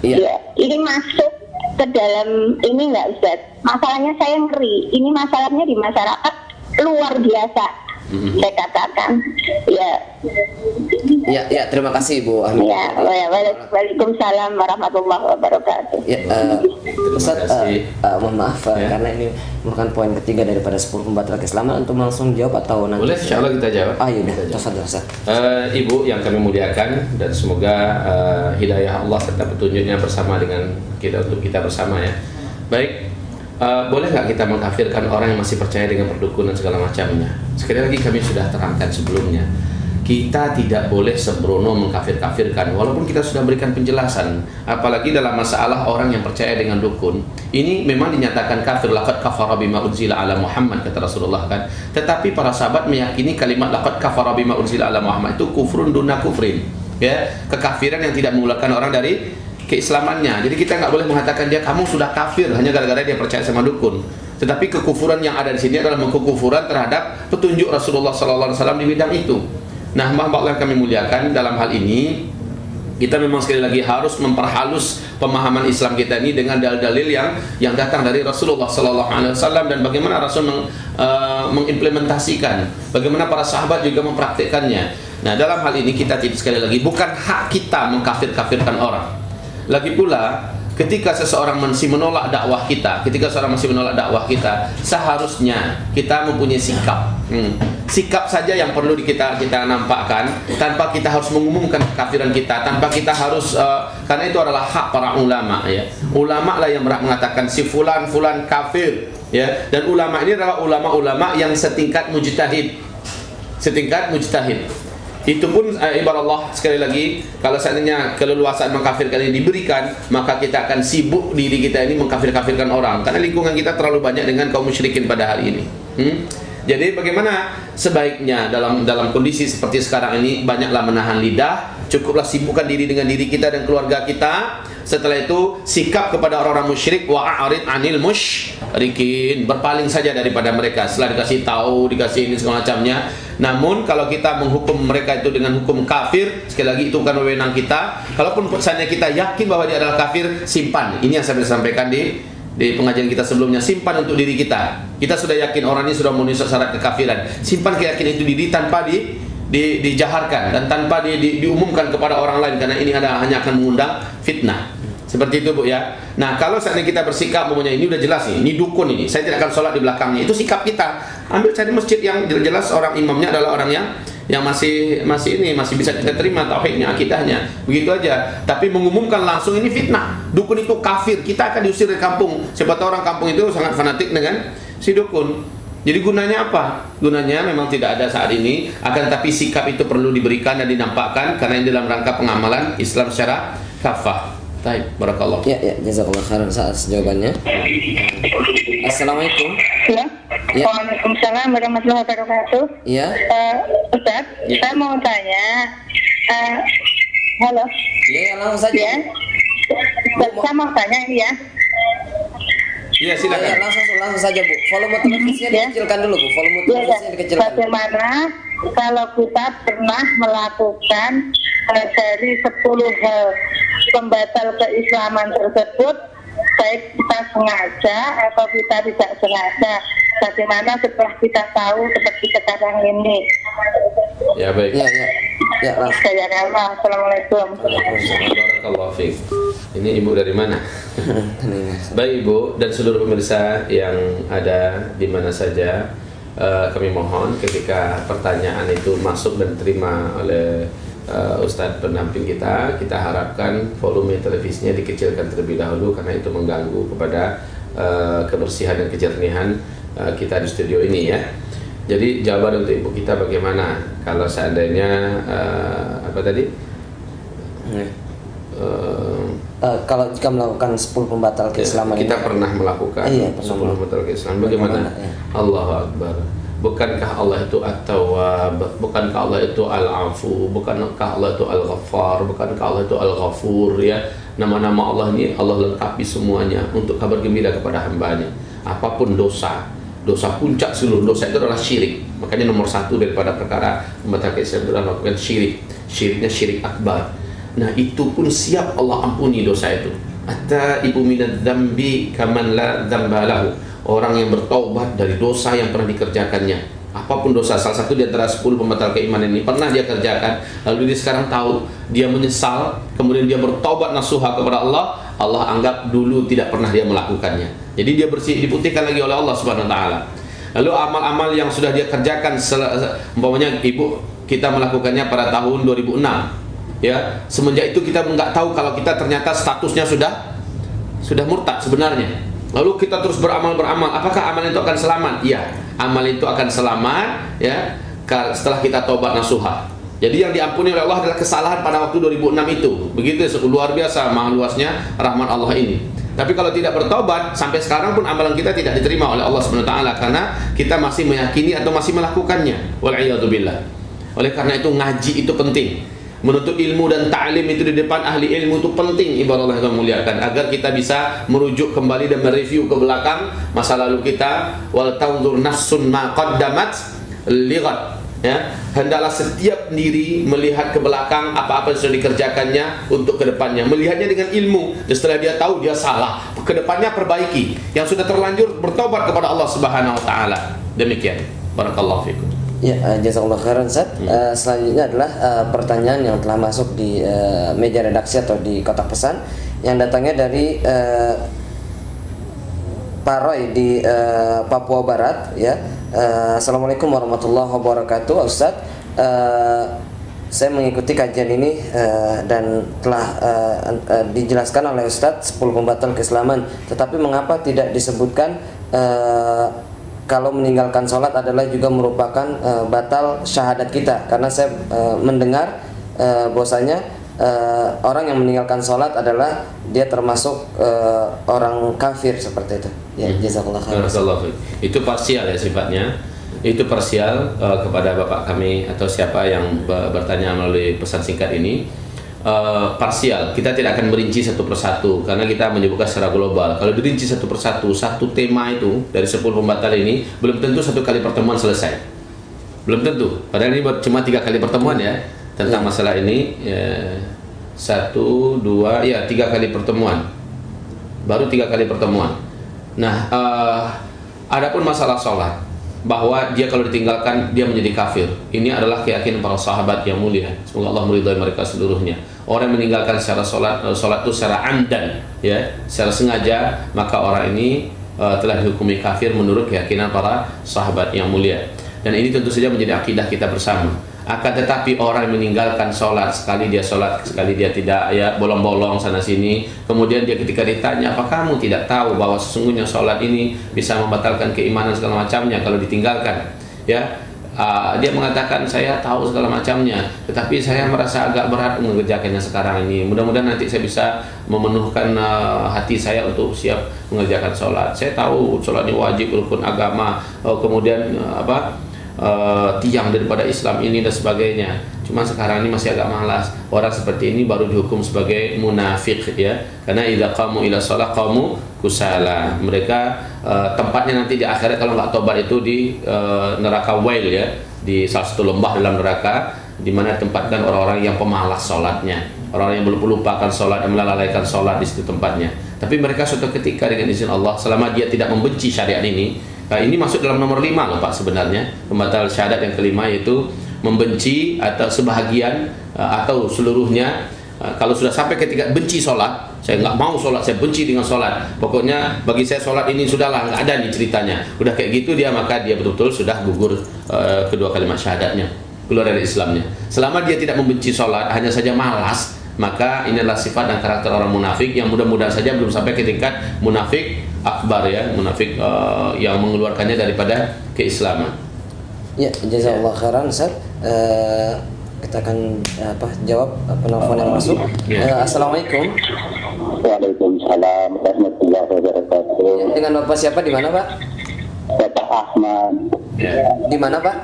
Iya. Iya, Ini masuk ke dalam ini enggak Ustaz? Masalahnya saya ngeri. Ini masalahnya di masyarakat luar biasa. Mm-hmm. Saya katakan. Ya, Ya ya terima kasih ibu Ahmad. ya. Waalaikumsalam warahmatullahi wabarakatuh. Ya, eh, Ustaz, Terima kasih. eh, eh, mohon maaf Ya. karena ini merupakan poin ketiga daripada 10 pembatal keislaman untuk langsung jawab atau nanti Boleh, insya Allah kita jawab. Ah iya, Kita jawab. tafadhol Ustaz. Eh, Ibu yang kami muliakan dan semoga eh, hidayah Allah serta petunjuknya bersama dengan kita untuk kita bersama ya. Baik, eh, boleh nggak kita mengkafirkan orang yang masih percaya dengan perdukunan segala macamnya? Sekali lagi kami sudah terangkan sebelumnya. Kita tidak boleh sembrono mengkafir-kafirkan walaupun kita sudah berikan penjelasan apalagi dalam masalah orang yang percaya dengan dukun ini memang dinyatakan kafir laqad kafara bima unzila ala Muhammad kata Rasulullah kan tetapi para sahabat meyakini kalimat laqad kafara bima unzila ala Muhammad itu kufrun duna kufrin ya kekafiran yang tidak mengeluarkan orang dari keislamannya. Jadi kita nggak boleh mengatakan dia kamu sudah kafir hanya gara-gara dia percaya sama dukun. Tetapi kekufuran yang ada di sini adalah kekufuran terhadap petunjuk Rasulullah SAW di bidang itu. Nah, hamba Allah kami muliakan dalam hal ini kita memang sekali lagi harus memperhalus pemahaman Islam kita ini dengan dalil-dalil yang yang datang dari Rasulullah Sallallahu Alaihi Wasallam dan bagaimana Rasul meng, uh, mengimplementasikan, bagaimana para sahabat juga mempraktikkannya. Nah dalam hal ini kita sekali lagi bukan hak kita mengkafir-kafirkan orang. Lagi pula ketika seseorang masih menolak dakwah kita, ketika seseorang masih menolak dakwah kita, seharusnya kita mempunyai sikap. Hmm. Sikap saja yang perlu kita kita nampakkan tanpa kita harus mengumumkan kekafiran kita, tanpa kita harus uh, karena itu adalah hak para ulama ya. Ulama lah yang berhak mengatakan si fulan fulan kafir ya. Dan ulama ini adalah ulama-ulama yang setingkat mujtahid. Setingkat mujtahid. Itu pun eh, ibarat Allah sekali lagi kalau seandainya keleluasaan mengkafirkan ini diberikan, maka kita akan sibuk diri kita ini mengkafir-kafirkan orang karena lingkungan kita terlalu banyak dengan kaum musyrikin pada hari ini. Hmm? Jadi bagaimana sebaiknya dalam dalam kondisi seperti sekarang ini banyaklah menahan lidah, cukuplah sibukkan diri dengan diri kita dan keluarga kita. Setelah itu sikap kepada orang-orang musyrik wa a'rid anil musyrikin, berpaling saja daripada mereka. Setelah dikasih tahu, dikasih ini segala macamnya, namun kalau kita menghukum mereka itu dengan hukum kafir, sekali lagi itu bukan wewenang kita. Kalaupun misalnya kita yakin bahwa dia adalah kafir, simpan. Ini yang saya sampaikan di di pengajian kita sebelumnya simpan untuk diri kita. Kita sudah yakin orang ini sudah memenuhi syarat kekafiran. Simpan keyakinan itu diri tanpa di, di dijaharkan dan tanpa di, di, diumumkan kepada orang lain karena ini ada hanya akan mengundang fitnah. Seperti itu Bu ya. Nah, kalau saat ini kita bersikap mempunyai ini udah jelas nih, ini dukun ini. Saya tidak akan sholat di belakangnya. Itu sikap kita. Ambil cari masjid yang jelas orang imamnya adalah orang yang yang masih masih ini masih bisa kita terima tauhidnya akidahnya begitu aja tapi mengumumkan langsung ini fitnah dukun itu kafir kita akan diusir dari kampung siapa tahu orang kampung itu sangat fanatik dengan si dukun jadi gunanya apa? Gunanya memang tidak ada saat ini, akan tapi sikap itu perlu diberikan dan dinampakkan karena ini dalam rangka pengamalan Islam secara kafah. Baik, barakallah. Ya, ya, jazakallah khairan saat jawabannya. Assalamualaikum. Ya. Ya. Waalaikumsalam warahmatullahi wabarakatuh. Iya. Uh, Ustaz, Ya. saya mau tanya. Uh, halo. Ya, ya, langsung saja. Ya. Ustaz, saya mau tanya ini ya. Iya, Ya, ya, silakan. langsung langsung saja Bu. Volume televisinya Ya. dikecilkan dulu Bu. Volume Ya, ya. televisinya dikecilkan. Bagaimana kalau kita pernah melakukan uh, dari 10 hal pembatal keislaman tersebut, baik kita sengaja atau kita tidak sengaja. Bagaimana setelah kita tahu seperti sekarang ini? Ya, baik. Ya, ya. Ya. Saya Allah. Assalamualaikum. Fiik. Ini ibu dari mana? Baik ibu dan seluruh pemirsa yang ada di mana saja eh, kami mohon ketika pertanyaan itu masuk dan terima oleh eh, Ustadz pendamping kita, kita harapkan volume televisinya dikecilkan terlebih dahulu karena itu mengganggu kepada eh, kebersihan dan kejernihan eh, kita di studio ini ya. Jadi jawaban untuk ibu kita bagaimana kalau seandainya eh, apa tadi? Ya. Eh, Eh, kalau jika melakukan 10 pembatal keislaman kita ini, pernah melakukan Iya, pernah sebelum melakukan. betul Islam bagaimana Bagaimana, ya. Allahu Akbar bukankah Allah itu at-tawwab? Bukankah Allah itu al-afu? Bukankah Allah itu al-ghaffar? Bukankah Allah itu al-ghafur? Ya nama-nama Allah ini Allah lengkapi semuanya untuk kabar gembira kepada hambanya. Apa pun dosa dosa puncak seluruh dosa itu adalah syirik. Makanya nomor satu daripada perkara pembatal Islam itu adalah melakukan syirik. Syiriknya syirik akbar. Nah itu pun siap Allah ampuni dosa itu. Hatta ibu minat dzambi kaman la dzamba lahu. Orang yang bertaubat dari dosa yang pernah dikerjakannya. Apa pun dosa, salah satu di antara 10 pembatal keimanan ini pernah dia kerjakan, lalu dia sekarang tahu, dia menyesal, kemudian dia bertaubat nasuha kepada Allah, Allah anggap dulu tidak pernah dia melakukannya. Jadi dia bersih diputihkan lagi oleh Allah Subhanahu wa taala. Lalu amal-amal yang sudah dia kerjakan umpamanya ibu kita melakukannya pada tahun 2006 ya semenjak itu kita nggak tahu kalau kita ternyata statusnya sudah sudah murtad sebenarnya lalu kita terus beramal beramal apakah amal itu akan selamat iya amal itu akan selamat ya setelah kita tobat nasuha jadi yang diampuni oleh Allah adalah kesalahan pada waktu 2006 itu begitu luar biasa maha luasnya rahmat Allah ini tapi kalau tidak bertobat sampai sekarang pun amalan kita tidak diterima oleh Allah Subhanahu wa karena kita masih meyakini atau masih melakukannya. Wal billah. Oleh karena itu ngaji itu penting. Menuntut ilmu dan ta'lim itu di depan ahli ilmu itu penting ibarat Allah yang muliakan agar kita bisa merujuk kembali dan mereview ke belakang masa lalu kita. Wal tanzur nafsun ma qaddamat lighat. Ya hendaklah setiap diri melihat ke belakang apa-apa yang sudah dikerjakannya untuk ke depannya melihatnya dengan ilmu. Dan setelah dia tahu dia salah. Ke depannya perbaiki. Yang sudah terlanjur bertobat kepada Allah Subhanahu Wa Taala. Demikian. Barakallahu fikum Ya, uh, jazakallah khairan Ustaz. Uh, selanjutnya adalah uh, pertanyaan yang telah masuk di uh, meja redaksi atau di kotak pesan yang datangnya dari uh, Pak Roy di uh, Papua Barat ya. Uh, Assalamualaikum warahmatullahi wabarakatuh Ustaz. Uh, saya mengikuti kajian ini uh, dan telah uh, uh, dijelaskan oleh Ustadz 10 pembatal keislaman. Tetapi mengapa tidak disebutkan uh, kalau meninggalkan sholat adalah juga merupakan uh, batal syahadat kita karena saya uh, mendengar uh, bahwasanya uh, orang yang meninggalkan sholat adalah dia termasuk uh, orang kafir seperti itu ya Hmm. jazakallah khair. Itu parsial ya sifatnya. Itu parsial uh, kepada Bapak kami atau siapa yang be- bertanya melalui pesan singkat ini. Uh, parsial, kita tidak akan merinci satu persatu karena kita menyebutkan secara global. Kalau dirinci satu persatu, satu tema itu dari 10 pembatal ini belum tentu satu kali pertemuan selesai. Belum tentu. Padahal ini cuma tiga kali pertemuan ya tentang masalah ini. Ya, satu, dua, ya tiga kali pertemuan. Baru tiga kali pertemuan. Nah, eh, adapun masalah sholat, bahwa dia kalau ditinggalkan dia menjadi kafir. Ini adalah keyakinan para sahabat yang mulia. Semoga Allah meridhai mereka seluruhnya. Orang meninggalkan secara sholat, eh, sholat itu secara amdan, ya, secara sengaja, maka orang ini eh, telah dihukumi kafir menurut keyakinan para sahabat yang mulia. Dan ini tentu saja menjadi akidah kita bersama. Akan tetapi orang yang meninggalkan sholat sekali dia sholat sekali dia tidak ya bolong-bolong sana sini. Kemudian dia ketika ditanya apa kamu tidak tahu bahwa sesungguhnya sholat ini bisa membatalkan keimanan segala macamnya kalau ditinggalkan. Ya ah, dia mengatakan saya tahu segala macamnya, tetapi saya merasa agak berat mengerjakannya sekarang ini. Mudah-mudahan nanti saya bisa memenuhkan ah, hati saya untuk siap mengerjakan sholat. Saya tahu sholat ini wajib rukun agama. Oh, kemudian ah, apa? Eh, tiang daripada Islam ini dan sebagainya. Cuma sekarang ini masih agak malas. Orang seperti ini baru dihukum sebagai munafik ya. Karena idza qamu ila shalah qamu kusala. Mereka eh, tempatnya nanti di akhirat kalau nggak tobat itu di eh, neraka wail ya, di salah satu lembah dalam neraka di mana tempatkan orang-orang yang pemalas sholatnya orang yang belum lupakan sholat dan melalaikan sholat di situ tempatnya tapi mereka suatu ketika dengan izin Allah selama dia tidak membenci syariat ini Nah, ini masuk dalam nomor lima loh Pak sebenarnya. Pembatal syahadat yang kelima yaitu membenci atau sebahagian uh, atau seluruhnya. Uh, kalau sudah sampai ketika benci sholat saya nggak mau sholat saya benci dengan sholat pokoknya bagi saya sholat ini sudahlah nggak ada nih ceritanya. Udah kayak gitu dia maka dia betul-betul sudah gugur uh, kedua kalimat syahadatnya. Keluar dari Islamnya. Selama dia tidak membenci sholat hanya saja malas maka ini adalah sifat dan karakter orang munafik yang mudah-mudahan saja belum sampai ke tingkat munafik akbar ya munafik uh, yang mengeluarkannya daripada keislaman. Ya jazakallah khairan Ustaz. Eh, kita akan eh, apa jawab penelpon yang masuk. Ya. Eh, Assalamualaikum. Waalaikumsalam warahmatullahi wabarakatuh. dengan bapak siapa? Di mana pak? Bapak Ahmad. Di mana pak?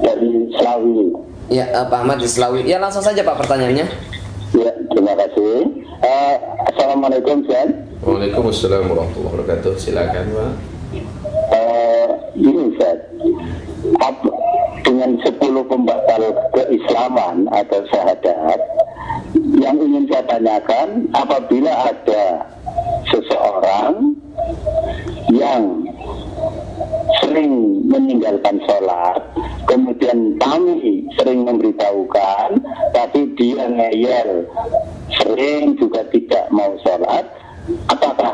Dari Selawi. ya eh, Pak Ahmad di Selawi. Ya langsung saja pak pertanyaannya Ya, terima kasih. Eh, Assalamualaikum, Ustaz. Waalaikumsalam warahmatullahi wabarakatuh silakan Pak Eh, ini Ustaz, apa, dengan 10 pembatal keislaman atau syahadat, yang ingin saya tanyakan, apabila ada seseorang yang sering meninggalkan sholat, kemudian kami sering memberitahukan, tapi dia ngeyel, sering juga tidak mau sholat, apakah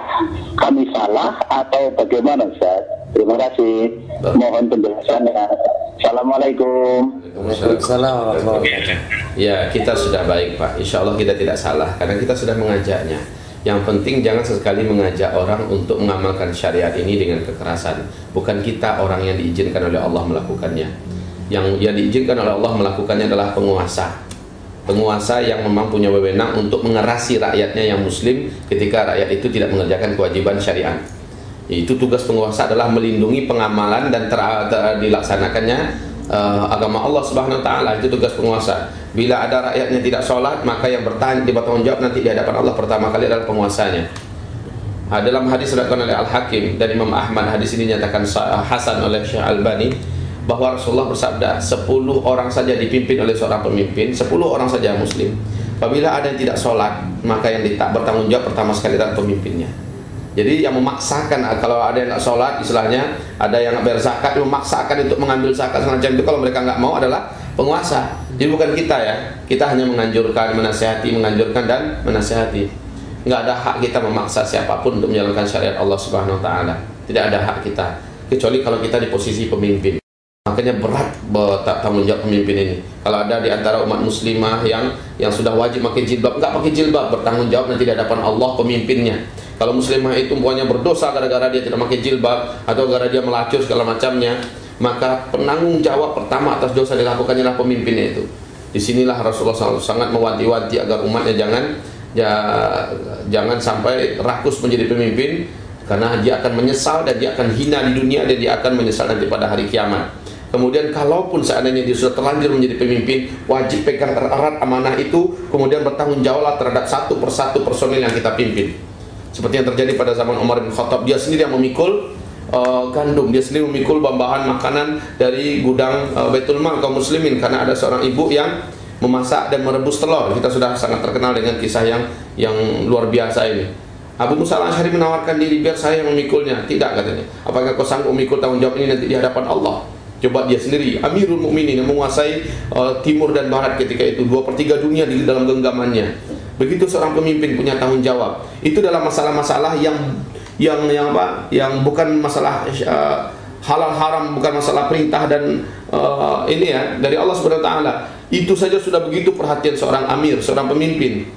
kami salah atau bagaimana Ustaz? Terima kasih. Mohon penjelasannya. Assalamualaikum. Waalaikumsalam Ya kita sudah baik Pak Insya Allah kita tidak salah Karena kita sudah mengajaknya Yang penting jangan sesekali mengajak orang Untuk mengamalkan syariat ini dengan kekerasan. Bukan kita orang yang diizinkan oleh Allah melakukannya. Yang yang diizinkan oleh Allah melakukannya adalah penguasa. Penguasa yang memang punya wewenang untuk mengerasi rakyatnya yang muslim Ketika rakyat itu tidak mengerjakan kewajiban syariat. Itu tugas penguasa adalah melindungi pengamalan dan ter, ter- dilaksanakannya uh, agama Allah Subhanahu wa taala itu tugas penguasa. Bila ada rakyatnya tidak sholat, maka yang bertanya di bertanggung jawab nanti di hadapan Allah pertama kali adalah penguasanya. Uh, dalam hadis diriwayatkan oleh Al Hakim dan Imam Ahmad hadis ini dinyatakan hasan oleh Syekh Albani bahwa Rasulullah bersabda 10 orang saja dipimpin oleh seorang pemimpin 10 orang saja muslim apabila ada yang tidak sholat maka yang tak bertanggung jawab pertama sekali adalah pemimpinnya jadi yang memaksakan kalau ada yang sholat, istilahnya ada yang berzakat memaksakan untuk mengambil zakat semacam itu kalau mereka nggak mau adalah penguasa. Jadi bukan kita ya, kita hanya menganjurkan, menasehati, menganjurkan dan menasehati. Nggak ada hak kita memaksa siapa pun untuk menjalankan syariat Allah Subhanahu Wa Taala. Tidak ada hak kita, kecuali kalau kita di posisi pemimpin. Makanya berat tanggung jawab pemimpin ini. Kalau ada di antara umat muslimah yang yang sudah wajib pakai jilbab, nggak pakai jilbab, bertanggung jawab nanti di hadapan Allah pemimpinnya. Kalau muslimah itu umpamanya berdosa gara-gara dia tidak pakai jilbab atau gara-gara dia melacur segala macamnya, maka penanggung jawab pertama atas dosa dilakukannya adalah pemimpinnya itu. Di sinilah Rasulullah SAW sangat mewanti-wanti agar umatnya jangan ya, jangan sampai rakus menjadi pemimpin karena dia akan menyesal dan dia akan hina di dunia dan dia akan menyesal nanti pada hari kiamat. Kemudian kalaupun seandainya dia sudah terlanjur menjadi pemimpin, wajib pegang erat amanah itu, kemudian bertanggung jawab terhadap satu persatu personil yang kita pimpin seperti yang terjadi pada zaman Umar bin Khattab. Dia sendiri yang memikul uh, gandum. Dia sendiri memikul bahan makanan dari gudang uh, Baitul Mal kaum muslimin. Karena ada seorang ibu yang memasak dan merebus telur. Kita sudah sangat terkenal dengan kisah yang yang luar biasa ini. Abu Musa al-Ashari menawarkan diri biar saya yang memikulnya. Tidak katanya. Apakah kau sanggup memikul tanggung jawab ini nanti di hadapan Allah? Coba dia sendiri Amirul Mukminin yang menguasai uh, timur dan barat ketika itu. Dua per tiga dunia di dalam genggamannya Begitu seorang pemimpin punya tanggung jawab. Itu dalam masalah-masalah yang yang yang apa? Yang bukan masalah uh, halal haram, bukan masalah perintah dan uh, ini ya dari Allah Subhanahu wa taala. Itu saja sudah begitu perhatian seorang amir, seorang pemimpin.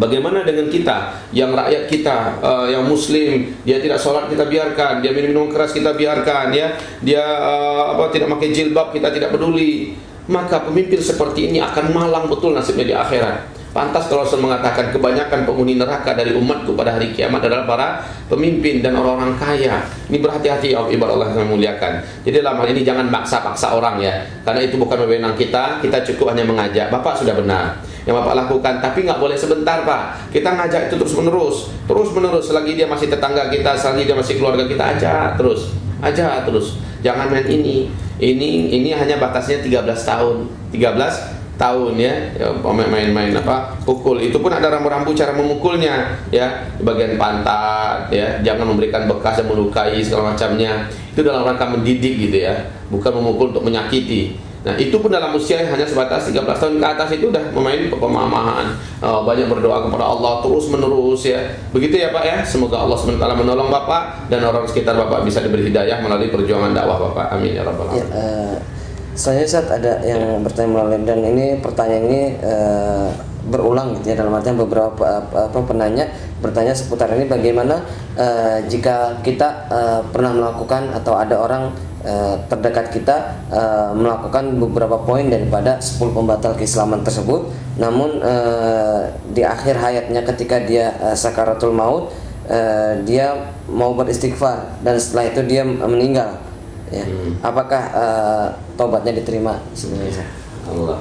Bagaimana dengan kita yang rakyat kita uh, yang muslim dia tidak sholat kita biarkan dia minum minum keras kita biarkan ya dia uh, apa tidak pakai jilbab kita tidak peduli maka pemimpin seperti ini akan malang betul nasibnya di akhirat Pantas kalau Rasul mengatakan kebanyakan penghuni neraka dari umatku pada hari kiamat adalah para pemimpin dan orang-orang kaya. Ini berhati-hati ya ibarat Allah yang memuliakan. Jadi dalam hal ini jangan paksa-paksa orang ya. Karena itu bukan wewenang kita, kita cukup hanya mengajak. Bapak sudah benar yang Bapak lakukan, tapi nggak boleh sebentar Pak. Kita ngajak itu terus menerus, terus menerus selagi dia masih tetangga kita, selagi dia masih keluarga kita aja terus, aja terus. Jangan main ini. Ini ini hanya batasnya 13 tahun. 13 tahun ya, ya main-main apa pukul. Itu pun ada rambu-rambu cara memukulnya ya. Di bagian pantat ya. Jangan memberikan bekas yang melukai segala macamnya. Itu dalam rangka mendidik gitu ya. Bukan memukul untuk menyakiti. Nah itu pun dalam usia hanya sebatas 13 tahun ke atas itu udah memain pemahaman. Oh, banyak berdoa kepada Allah terus menerus ya. Begitu ya Pak ya. Semoga Allah SWT menolong Bapak dan orang sekitar Bapak bisa diberi hidayah melalui perjuangan dakwah Bapak. Amin ya rabbal alamin. Ya, uh saya saat ada yang bertanya melalui dan ini pertanyaan ini uh, berulang gitu ya dalam artian beberapa apa penanya bertanya seputar ini bagaimana uh, jika kita uh, pernah melakukan atau ada orang uh, terdekat kita uh, melakukan beberapa poin daripada 10 pembatal keislaman tersebut. Namun uh, di akhir hayatnya ketika dia uh, sakaratul maut uh, dia mau beristighfar dan setelah itu dia meninggal ya. Hmm. Apakah uh, tobatnya diterima sebenarnya? Allah.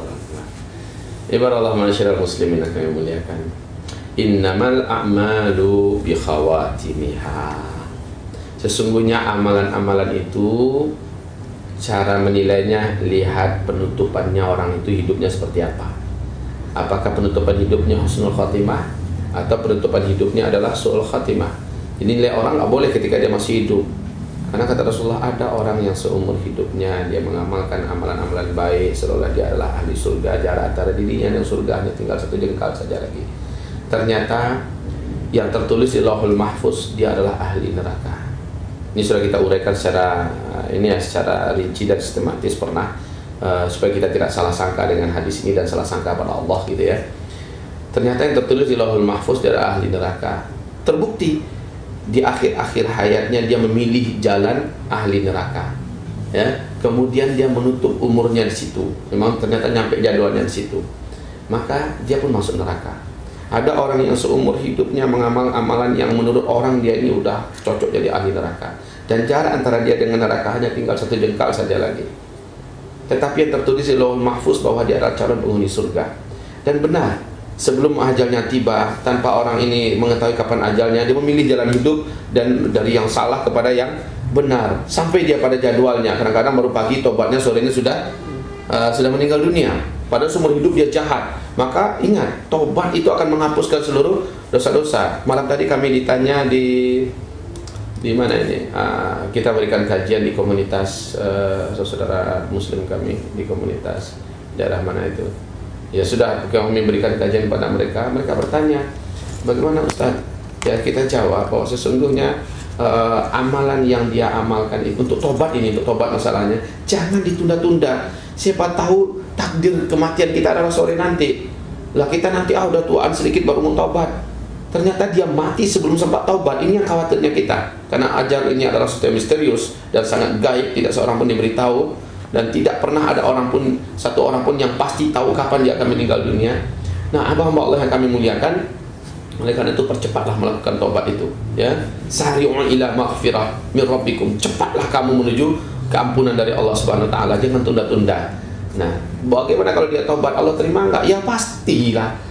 Ibarat Allah masyarakat muslimin akan yang muliakan. Innamal a'malu bi khawatimiha. Sesungguhnya amalan-amalan itu cara menilainya lihat penutupannya orang itu hidupnya seperti apa. Apakah penutupan hidupnya husnul khatimah atau penutupan hidupnya adalah su'ul khatimah. Ini nilai orang nggak boleh ketika dia masih hidup karena kata Rasulullah ada orang yang seumur hidupnya dia mengamalkan amalan-amalan baik seolah dia adalah ahli surga jarak antara dirinya dan surga hanya tinggal satu jengkal saja lagi. Ternyata yang tertulis di Lauhul Mahfuz dia adalah ahli neraka. Ini sudah kita uraikan secara ini ya secara rinci dan sistematis pernah uh, supaya kita tidak salah sangka dengan hadis ini dan salah sangka pada Allah gitu ya. Ternyata yang tertulis di Lauhul Mahfuz dia adalah ahli neraka. Terbukti di akhir-akhir hayatnya dia memilih jalan ahli neraka. Ya kemudian dia menutup umurnya di situ. Memang ternyata nyampe jadwalnya di situ. Maka dia pun masuk neraka. Ada orang yang seumur hidupnya mengamal amalan yang menurut orang dia ini udah cocok jadi ahli neraka. Dan jarak antara dia dengan neraka hanya tinggal satu jengkal saja lagi. Tetapi yang tertulis di lauhul mahfuz bahwa dia adalah calon penghuni surga. Dan benar, sebelum ajalnya tiba, tanpa orang ini mengetahui kapan ajalnya, dia memilih jalan hidup dan dari yang salah kepada yang benar sampai dia pada jadwalnya. Kadang-kadang baru pagi tobatnya sorenya sudah uh, sudah meninggal dunia. Padahal seumur hidup dia jahat. Maka ingat, tobat itu akan menghapuskan seluruh dosa-dosa. Malam tadi kami ditanya di di mana ini uh, kita berikan kajian di komunitas uh, saudara muslim kami di komunitas daerah mana itu ya sudah kami memberikan kajian kepada mereka. Mereka bertanya bagaimana Ustaz? Ya kita jawab bahwa sesungguhnya uh, amalan yang dia amalkan itu untuk tobat ini untuk tobat masalahnya jangan ditunda-tunda. Siapa tahu takdir kematian kita adalah sore nanti. Lah kita nanti ah udah tuaan sedikit baru mau tobat ternyata dia mati sebelum sempat taubat. Ini yang khawatirnya kita. Karena ajar ini adalah sesuatu misterius dan sangat gaib. Tidak seorang pun diberitahu dan tidak pernah ada orang pun satu orang pun yang pasti tahu kapan dia akan meninggal dunia. Nah abah Allah yang kami muliakan oleh karena itu percepatlah melakukan taubat itu ya. Sari'u ila maghfirah min rabbikum. Cepatlah kamu menuju keampunan dari Allah Subhanahu wa taala. Jangan tunda-tunda. Nah bagaimana kalau dia taubat? Allah terima enggak? Ya pastilah.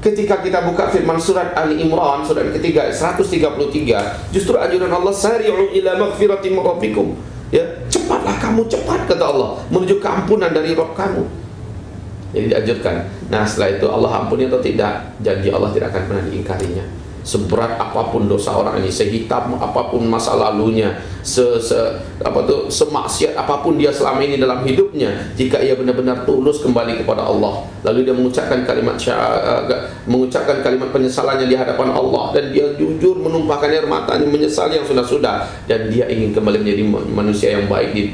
Ketika kita buka firman surat Ali Imran surat ketiga 133 justru ajaran Allah sari'u ila maghfiratin rabbikum ya cepatlah kamu cepat kata Allah. Menuju keampunan dari Rabb kamu. Jadi diajarkan nah setelah itu Allah ampuni atau tidak janji Allah tidak akan pernah diingkarinya seberat apa pun dosa orang ini sehitam apa pun masa lalunya se, se apa tuh semaksiat apa pun dia selama ini dalam hidupnya jika ia benar-benar tulus kembali kepada Allah. Lalu dia mengucapkan kalimat mengucapkan kalimat penyesalannya di hadapan Allah. Dan dia jujur menumpahkan air matanya menyesal yang sudah-sudah. Dan dia ingin kembali menjadi manusia yang baik di,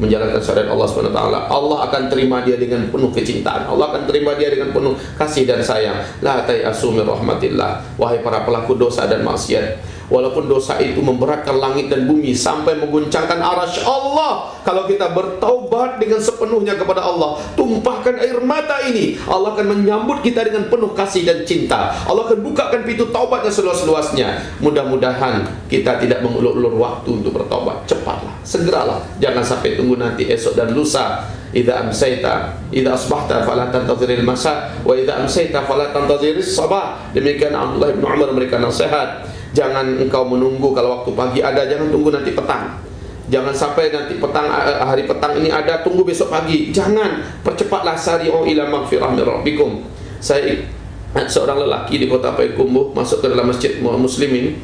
menjalankan syariat Allah SWT Allah akan terima dia dengan penuh kecintaan. Allah akan terima dia dengan penuh kasih dan sayang. La tayasu rahmatillah. Wahai para para pelaku dosa dan maksiat Walaupun dosa itu memberatkan langit dan bumi Sampai mengguncangkan arash Allah. Kalau kita bertaubat dengan sepenuhnya kepada Allah Tumpahkan air mata ini Allah akan menyambut kita dengan penuh kasih dan cinta. Allah akan bukakan pintu taubatnya seluas-luasnya. Mudah-mudahan kita tidak mengulur-ulur waktu untuk bertaubat. Cepatlah, segeralah. Jangan sampai tunggu nanti esok dan lusa. Idza amsayta idza asbahta fala tantaziril masa. Wa idza amsayta fala sabah. Demikian Abdullah bin Umar memberikan nasihat jangan engkau menunggu kalau waktu pagi ada jangan tunggu nanti petang. Jangan sampai nanti petang eh, hari petang ini ada tunggu besok pagi. Jangan. Percepatlah sari'u ila maghfirah min rabbikum. Saya seorang lelaki di kota Payakumbuh masuk ke dalam masjid muslimin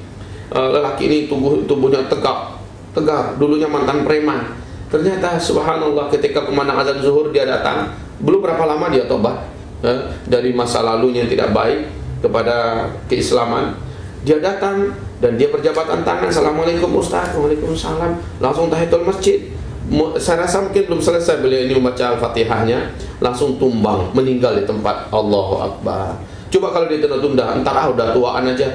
eh, lelaki ini tubuh tubuhnya tegak tegak dulunya mantan preman. Ternyata subhanallah ketika ke mana azan zuhur dia datang. Belum berapa lama dia tobat eh, Dari masa lalunya yang tidak baik Kepada keislaman Dia datang dan dia berjabatan tangan Assalamualaikum Ustaz Waalaikumsalam Langsung tahiyatul masjid saya rasa mungkin belum selesai beliau ini membaca Al-Fatihahnya Langsung tumbang Meninggal di tempat Allahu Akbar Coba kalau dia tunda-tunda Entar ah udah tuaan aja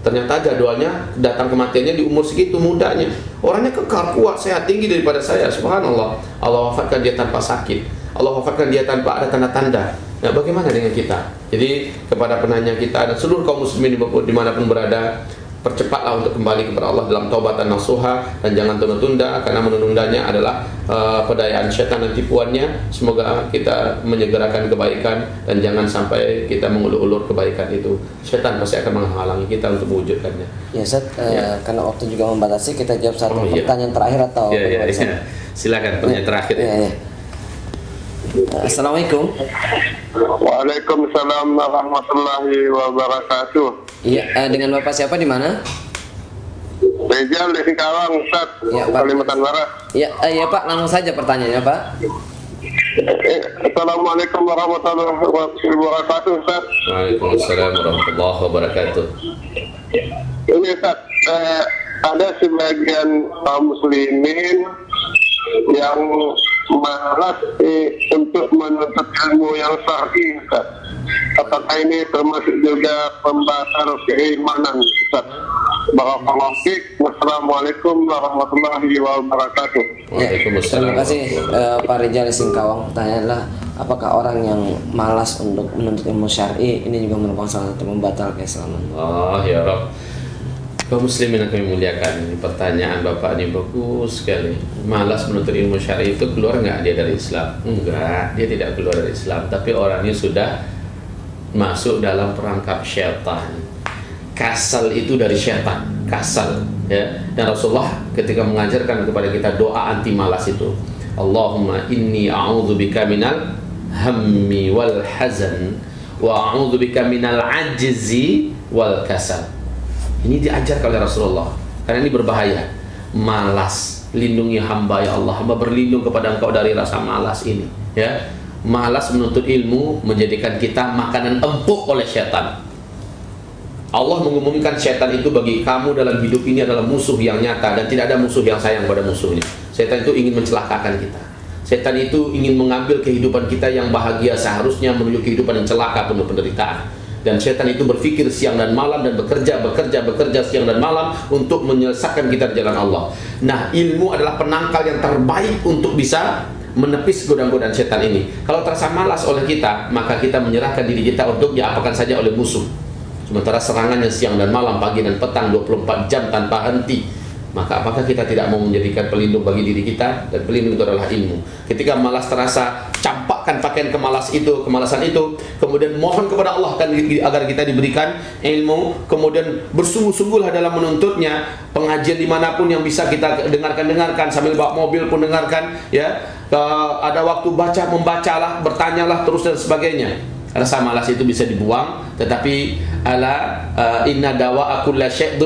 Ternyata jadwalnya datang kematiannya di umur segitu mudanya. Orangnya kekal, kuat, sehat, tinggi daripada saya. Subhanallah. Allah wafatkan dia tanpa sakit. Allah wafatkan dia tanpa ada tanda-tanda. Nah, bagaimana dengan kita? Jadi kepada penanya kita dan seluruh kaum muslimin di mana pun berada, percepatlah untuk kembali kepada Allah dalam taubat dan nasuha dan jangan tunda-tunda karena menundanya adalah uh, pedayaan syaitan dan tipuannya semoga kita menyegerakan kebaikan dan jangan sampai kita mengulur-ulur kebaikan itu syaitan pasti akan menghalangi kita untuk mewujudkannya ya Ustaz uh, ya. karena waktu juga membatasi kita jawab satu oh, iya. pertanyaan terakhir atau ya, ya, ya. silakan pertanyaan ya. terakhir ya. Ya, Assalamualaikum. Waalaikumsalam warahmatullahi wabarakatuh. Iya, uh, dengan Bapak siapa di mana? Rizal di Singkawang, Ustaz. Ya, Pak. Kalimantan Barat. Ya, uh, ya Pak, langsung saja pertanyaannya, Pak. Eh, Assalamualaikum warahmatullahi wabarakatuh, Ustaz. Waalaikumsalam warahmatullahi wabarakatuh. Ini Ustaz, eh, ada sebagian kaum muslimin yang malas eh, untuk menuntut ilmu yang sahih Ustaz. Apakah ini termasuk juga pembatal keimanan Ustaz? Barakallahu fiik. Wassalamualaikum warahmatullahi wabarakatuh. Ya, terima kasih uh, Pak Rijal Singkawang. Pertanyaanlah apakah orang yang malas untuk menuntut ilmu syar'i ini juga merupakan salah satu pembatal keislaman? Oh ya Rob. Kaum muslimin yang kami muliakan ini pertanyaan Bapak ini bagus sekali. Malas menuntut ilmu syar'i itu keluar nggak dia dari Islam? Enggak, dia tidak keluar dari Islam, tapi orangnya sudah masuk dalam perangkap syaitan. Kasal itu dari syaitan, kasal ya. Dan Rasulullah ketika mengajarkan kepada kita doa anti malas itu, Allahumma inni a'udzubika minal hammi wal hazan wa a'udzubika minal ajzi wal kasal. Ini diajar oleh Rasulullah karena ini berbahaya. Malas, lindungi hamba ya Allah. Hamba berlindung kepada Engkau dari rasa malas ini, ya. Malas menuntut ilmu menjadikan kita makanan empuk oleh setan. Allah mengumumkan setan itu bagi kamu dalam hidup ini adalah musuh yang nyata dan tidak ada musuh yang sayang pada musuhnya. Setan itu ingin mencelakakan kita. Setan itu ingin mengambil kehidupan kita yang bahagia seharusnya menuju kehidupan yang celaka penuh penderitaan dan setan itu berpikir siang dan malam dan bekerja bekerja bekerja siang dan malam untuk menyelesaikan kita di jalan Allah. Nah, ilmu adalah penangkal yang terbaik untuk bisa menepis godaan-godaan setan ini. Kalau terasa malas oleh kita, maka kita menyerahkan diri kita untuk diapakan saja oleh musuh. Sementara serangannya siang dan malam, pagi dan petang 24 jam tanpa henti maka apakah kita tidak mau menjadikan pelindung bagi diri kita dan pelindung itu adalah ilmu? Ketika malas terasa campakkan pakaian kemalas itu kemalasan itu kemudian mohon kepada Allah kan agar kita diberikan ilmu kemudian bersungguh-sungguhlah dalam menuntutnya pengajian di mana pun yang bisa kita dengarkan-dengarkan sambil bawa mobil pun dengarkan ya. Uh, ada waktu baca membacalah bertanyalah terus dan sebagainya rasa malas itu bisa dibuang tetapi ala uh, inna dawa akulla syai'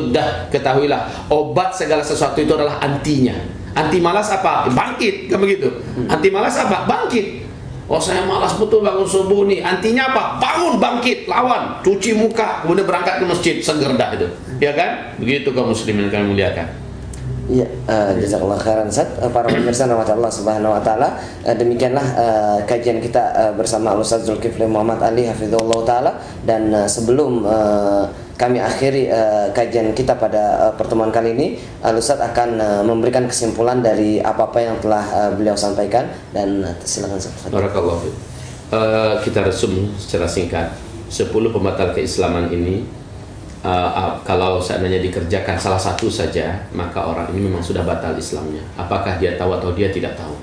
ketahuilah obat segala sesuatu itu adalah antinya. Anti malas apa? Bangkit kan begitu. Anti malas apa? Bangkit. Oh saya malas betul bangun subuh nih. Antinya apa? Bangun bangkit lawan. Cuci muka kemudian berangkat ke masjid. Seger dah itu. Ya kan? Begitu kaum muslimin kami muliakan Ya, uh, jazakallah khairan Ustaz. Uh, para pemirsa rahmat Allah Subhanahu wa taala, uh, demikianlah uh, kajian kita uh, bersama Ustaz Zulkifli Muhammad Ali hafizahullah taala. Dan uh, sebelum uh, kami akhiri uh, kajian kita pada uh, pertemuan kali ini, uh, Ustaz akan uh, memberikan kesimpulan dari apa-apa yang telah uh, beliau sampaikan. Dan uh, silakan Ustaz. Barakallahu uh, kita resum secara singkat. 10 pembatal keislaman ini uh, kalau seandainya dikerjakan salah satu saja, maka orang ini memang sudah batal Islamnya. Apakah dia tahu atau dia tidak tahu?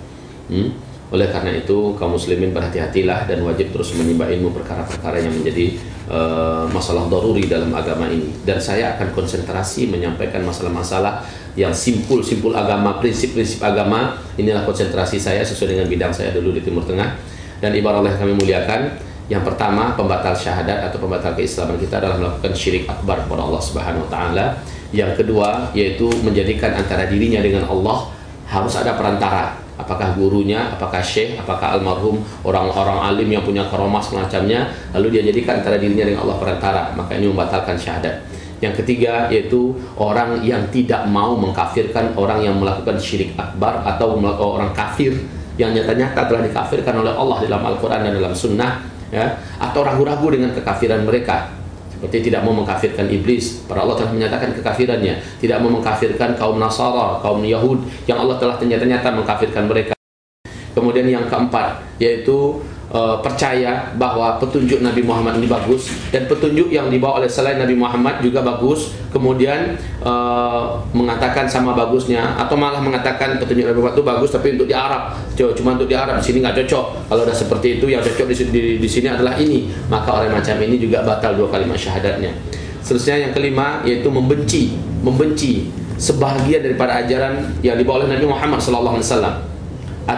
Hmm? Oleh karena itu, kaum muslimin berhati-hatilah dan wajib terus menimba ilmu perkara-perkara yang menjadi uh, masalah daruri dalam agama ini. Dan saya akan konsentrasi menyampaikan masalah-masalah yang simpul-simpul agama, prinsip-prinsip agama. Inilah konsentrasi saya sesuai dengan bidang saya dulu di Timur Tengah. Dan ibarat yang kami muliakan, yang pertama, pembatal syahadat atau pembatal keislaman kita adalah melakukan syirik akbar kepada Allah Subhanahu wa taala. Yang kedua, yaitu menjadikan antara dirinya dengan Allah harus ada perantara. Apakah gurunya, apakah syekh, apakah almarhum, orang-orang alim yang punya karomah semacamnya, lalu dia jadikan antara dirinya dengan Allah perantara, maka ini membatalkan syahadat. Yang ketiga yaitu orang yang tidak mau mengkafirkan orang yang melakukan syirik akbar atau orang kafir yang nyata-nyata telah dikafirkan oleh Allah dalam Al-Quran dan dalam Sunnah ya? Atau ragu-ragu dengan kekafiran mereka. Seperti tidak mau mengkafirkan iblis. Para Allah telah menyatakan kekafirannya. Tidak mau mengkafirkan kaum Nasara kaum Yahud yang Allah telah ternyata-nyata mengkafirkan mereka. Kemudian yang keempat yaitu uh, percaya bahwa petunjuk Nabi Muhammad ini bagus dan petunjuk yang dibawa oleh selain Nabi Muhammad juga bagus. Kemudian uh, mengatakan sama bagusnya atau malah mengatakan petunjuk Nabi Muhammad itu bagus tapi untuk di Arab. Cuma untuk di Arab di sini nggak cocok. Kalau ada seperti itu yang cocok di, di, di sini adalah ini. Maka orang macam ini juga batal dua kalimat syahadatnya. Seterusnya yang kelima yaitu membenci. Membenci. Sebahagian daripada ajaran yang dibawa oleh Nabi Muhammad wasallam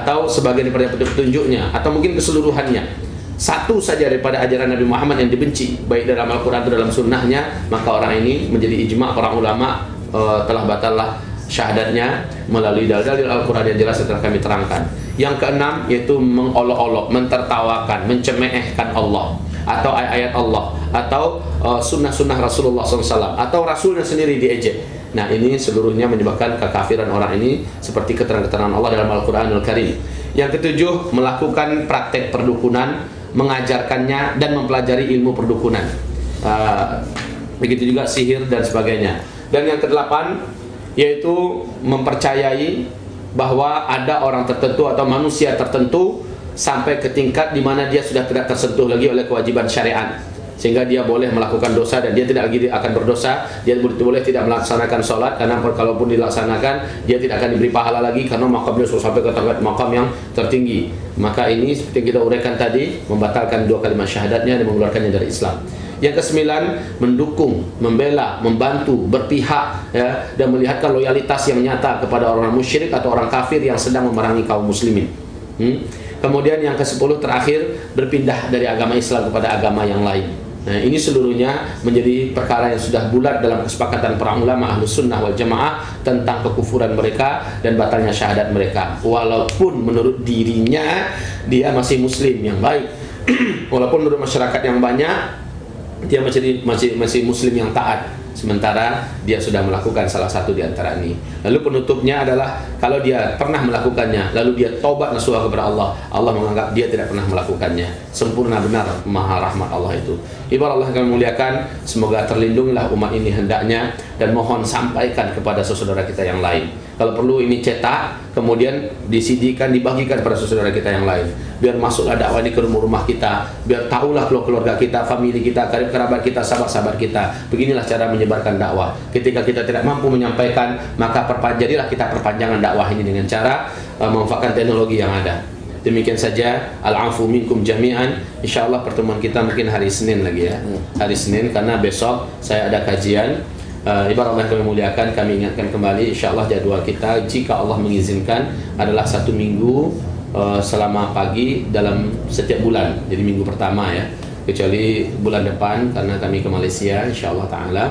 atau sebagian daripada petunjuknya atau mungkin keseluruhannya. Satu saja daripada ajaran Nabi Muhammad yang dibenci. Baik dalam Al-Quran atau dalam sunnahnya. Maka orang ini menjadi ijma para ulama uh, telah batallah syahadatnya melalui dalil-dalil Al-Quran yang jelas setelah kami terangkan. Yang keenam yaitu mengolok-olok mentertawakan mencemehkan Allah atau ayat-ayat Allah atau uh, sunnah-sunnah Rasulullah SAW atau Rasulnya sendiri diejek Nah ini seluruhnya menyebabkan kekafiran orang ini seperti keterangan-keterangan Allah dalam Al-Quran Al-Karim. Yang ketujuh, melakukan praktek perdukunan, mengajarkannya dan mempelajari ilmu perdukunan. Uh, begitu juga sihir dan sebagainya. Dan yang kedelapan, yaitu mempercayai bahwa ada orang tertentu atau manusia tertentu sampai ke tingkat di mana dia sudah tidak tersentuh lagi oleh kewajiban syariat sehingga dia boleh melakukan dosa dan dia tidak lagi akan berdosa dia boleh tidak melaksanakan sholat karena kalaupun dilaksanakan dia tidak akan diberi pahala lagi karena makamnya sudah sampai ke tingkat makam yang tertinggi maka ini seperti yang kita uraikan tadi membatalkan dua kalimat syahadatnya dan mengeluarkannya dari Islam yang kesembilan mendukung, membela, membantu, berpihak ya dan melihatkan loyalitas yang nyata kepada orang musyrik atau orang kafir yang sedang memerangi kaum muslimin. Hmm? Kemudian yang ke-10 terakhir berpindah dari agama Islam kepada agama yang lain. Nah, ini seluruhnya menjadi perkara yang sudah bulat dalam kesepakatan para ulama Ahlus Sunnah wal Jamaah tentang kekufuran mereka dan batalnya syahadat mereka. Walaupun menurut dirinya dia masih muslim yang baik. *clears throat* Walaupun menurut masyarakat yang banyak dia masih masih masih muslim yang taat sementara dia sudah melakukan salah satu di antara ini. Lalu penutupnya adalah kalau dia pernah melakukannya, lalu dia tobat nasuha kepada Allah, Allah menganggap dia tidak pernah melakukannya. Sempurna benar maha rahmat Allah itu. Ibarat Allah kami muliakan, semoga terlindungilah umat ini hendaknya dan mohon sampaikan kepada saudara kita yang lain. Kalau perlu ini cetak, kemudian disidikan, dibagikan kepada saudara kita yang lain. Biar masuklah dakwah ini ke rumah-rumah kita, biar tahulah keluarga kita, famili kita, karib kerabat kita, sahabat-sahabat kita. Beginilah cara menyebarkan dakwah. Ketika kita tidak mampu menyampaikan, maka perpanjadilah kita perpanjangan dakwah ini dengan cara uh, memanfaatkan teknologi yang ada. Demikian saja al-afu minkum jami'an. Insyaallah pertemuan kita mungkin hari Senin lagi ya. Hari Senin karena besok saya ada kajian Uh, ibarat Allah kami muliakan, kami ingatkan kembali insyaAllah jadwal kita jika Allah mengizinkan adalah satu minggu uh, selama pagi dalam setiap bulan. Jadi minggu pertama ya. Kecuali bulan depan karena kami ke Malaysia insyaAllah ta'ala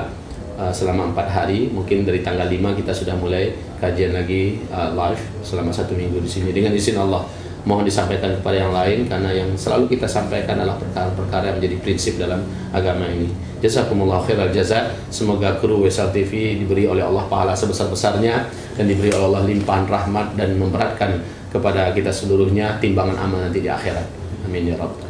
uh, selama empat hari. Mungkin dari tanggal 5 kita sudah mulai kajian lagi uh, live selama satu minggu di sini. Dengan izin Allah mohon disampaikan kepada yang lain karena yang selalu kita sampaikan adalah perkara-perkara yang menjadi prinsip dalam agama ini. Jazakumullah khairal jaza. Semoga kru Wesal TV diberi oleh Allah pahala sebesar-besarnya dan diberi oleh Allah limpahan rahmat dan memberatkan kepada kita seluruhnya timbangan amal nanti di akhirat. Amin ya rabbal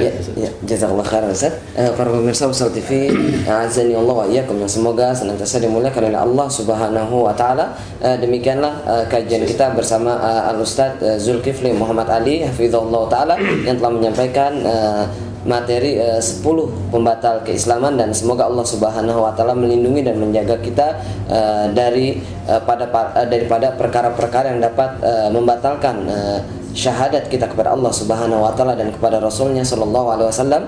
Ya, ya, jazakallah khairan Ustaz. Uh, para pemirsa Usal TV, azani Allah wa iyyakum yang semoga senantiasa dimuliakan oleh Allah Subhanahu wa taala. Uh, demikianlah uh, kajian kita bersama uh, Al Ustaz uh, Zulkifli Muhammad Ali hafizahullah taala yang telah menyampaikan uh, materi uh, 10 pembatal keislaman dan semoga Allah Subhanahu wa taala melindungi dan menjaga kita uh, dari uh, pada uh, daripada perkara-perkara yang dapat uh, membatalkan uh, syahadat kita kepada Allah Subhanahu wa taala dan kepada Rasulnya sallallahu alaihi wasallam.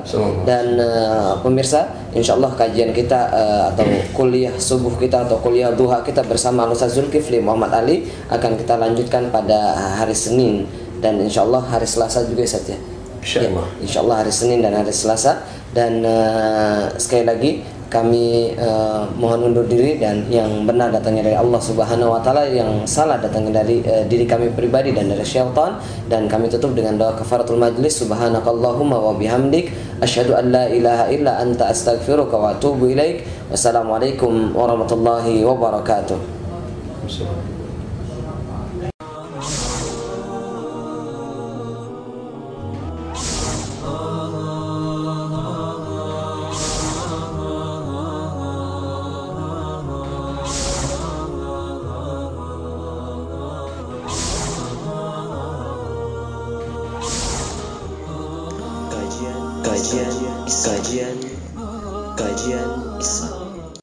Dan uh, pemirsa insyaallah kajian kita uh, atau kuliah subuh kita atau kuliah duha kita bersama Ustaz Zulkifli Muhammad Ali akan kita lanjutkan pada hari Senin. Dan insyaallah hari Selasa juga Ustaz ya. Insyaallah. Ya, insyaallah hari Senin dan hari Selasa dan uh, sekali lagi kami uh, mohon undur diri dan yang benar datangnya dari Allah Subhanahu wa taala yang salah datangnya dari uh, diri kami pribadi dan dari syaitan dan kami tutup dengan doa kafaratul majlis subhanakallahumma wa bihamdik asyhadu an la ilaha illa anta astaghfiruka wa atubu ilaik wassalamualaikum warahmatullahi wabarakatuh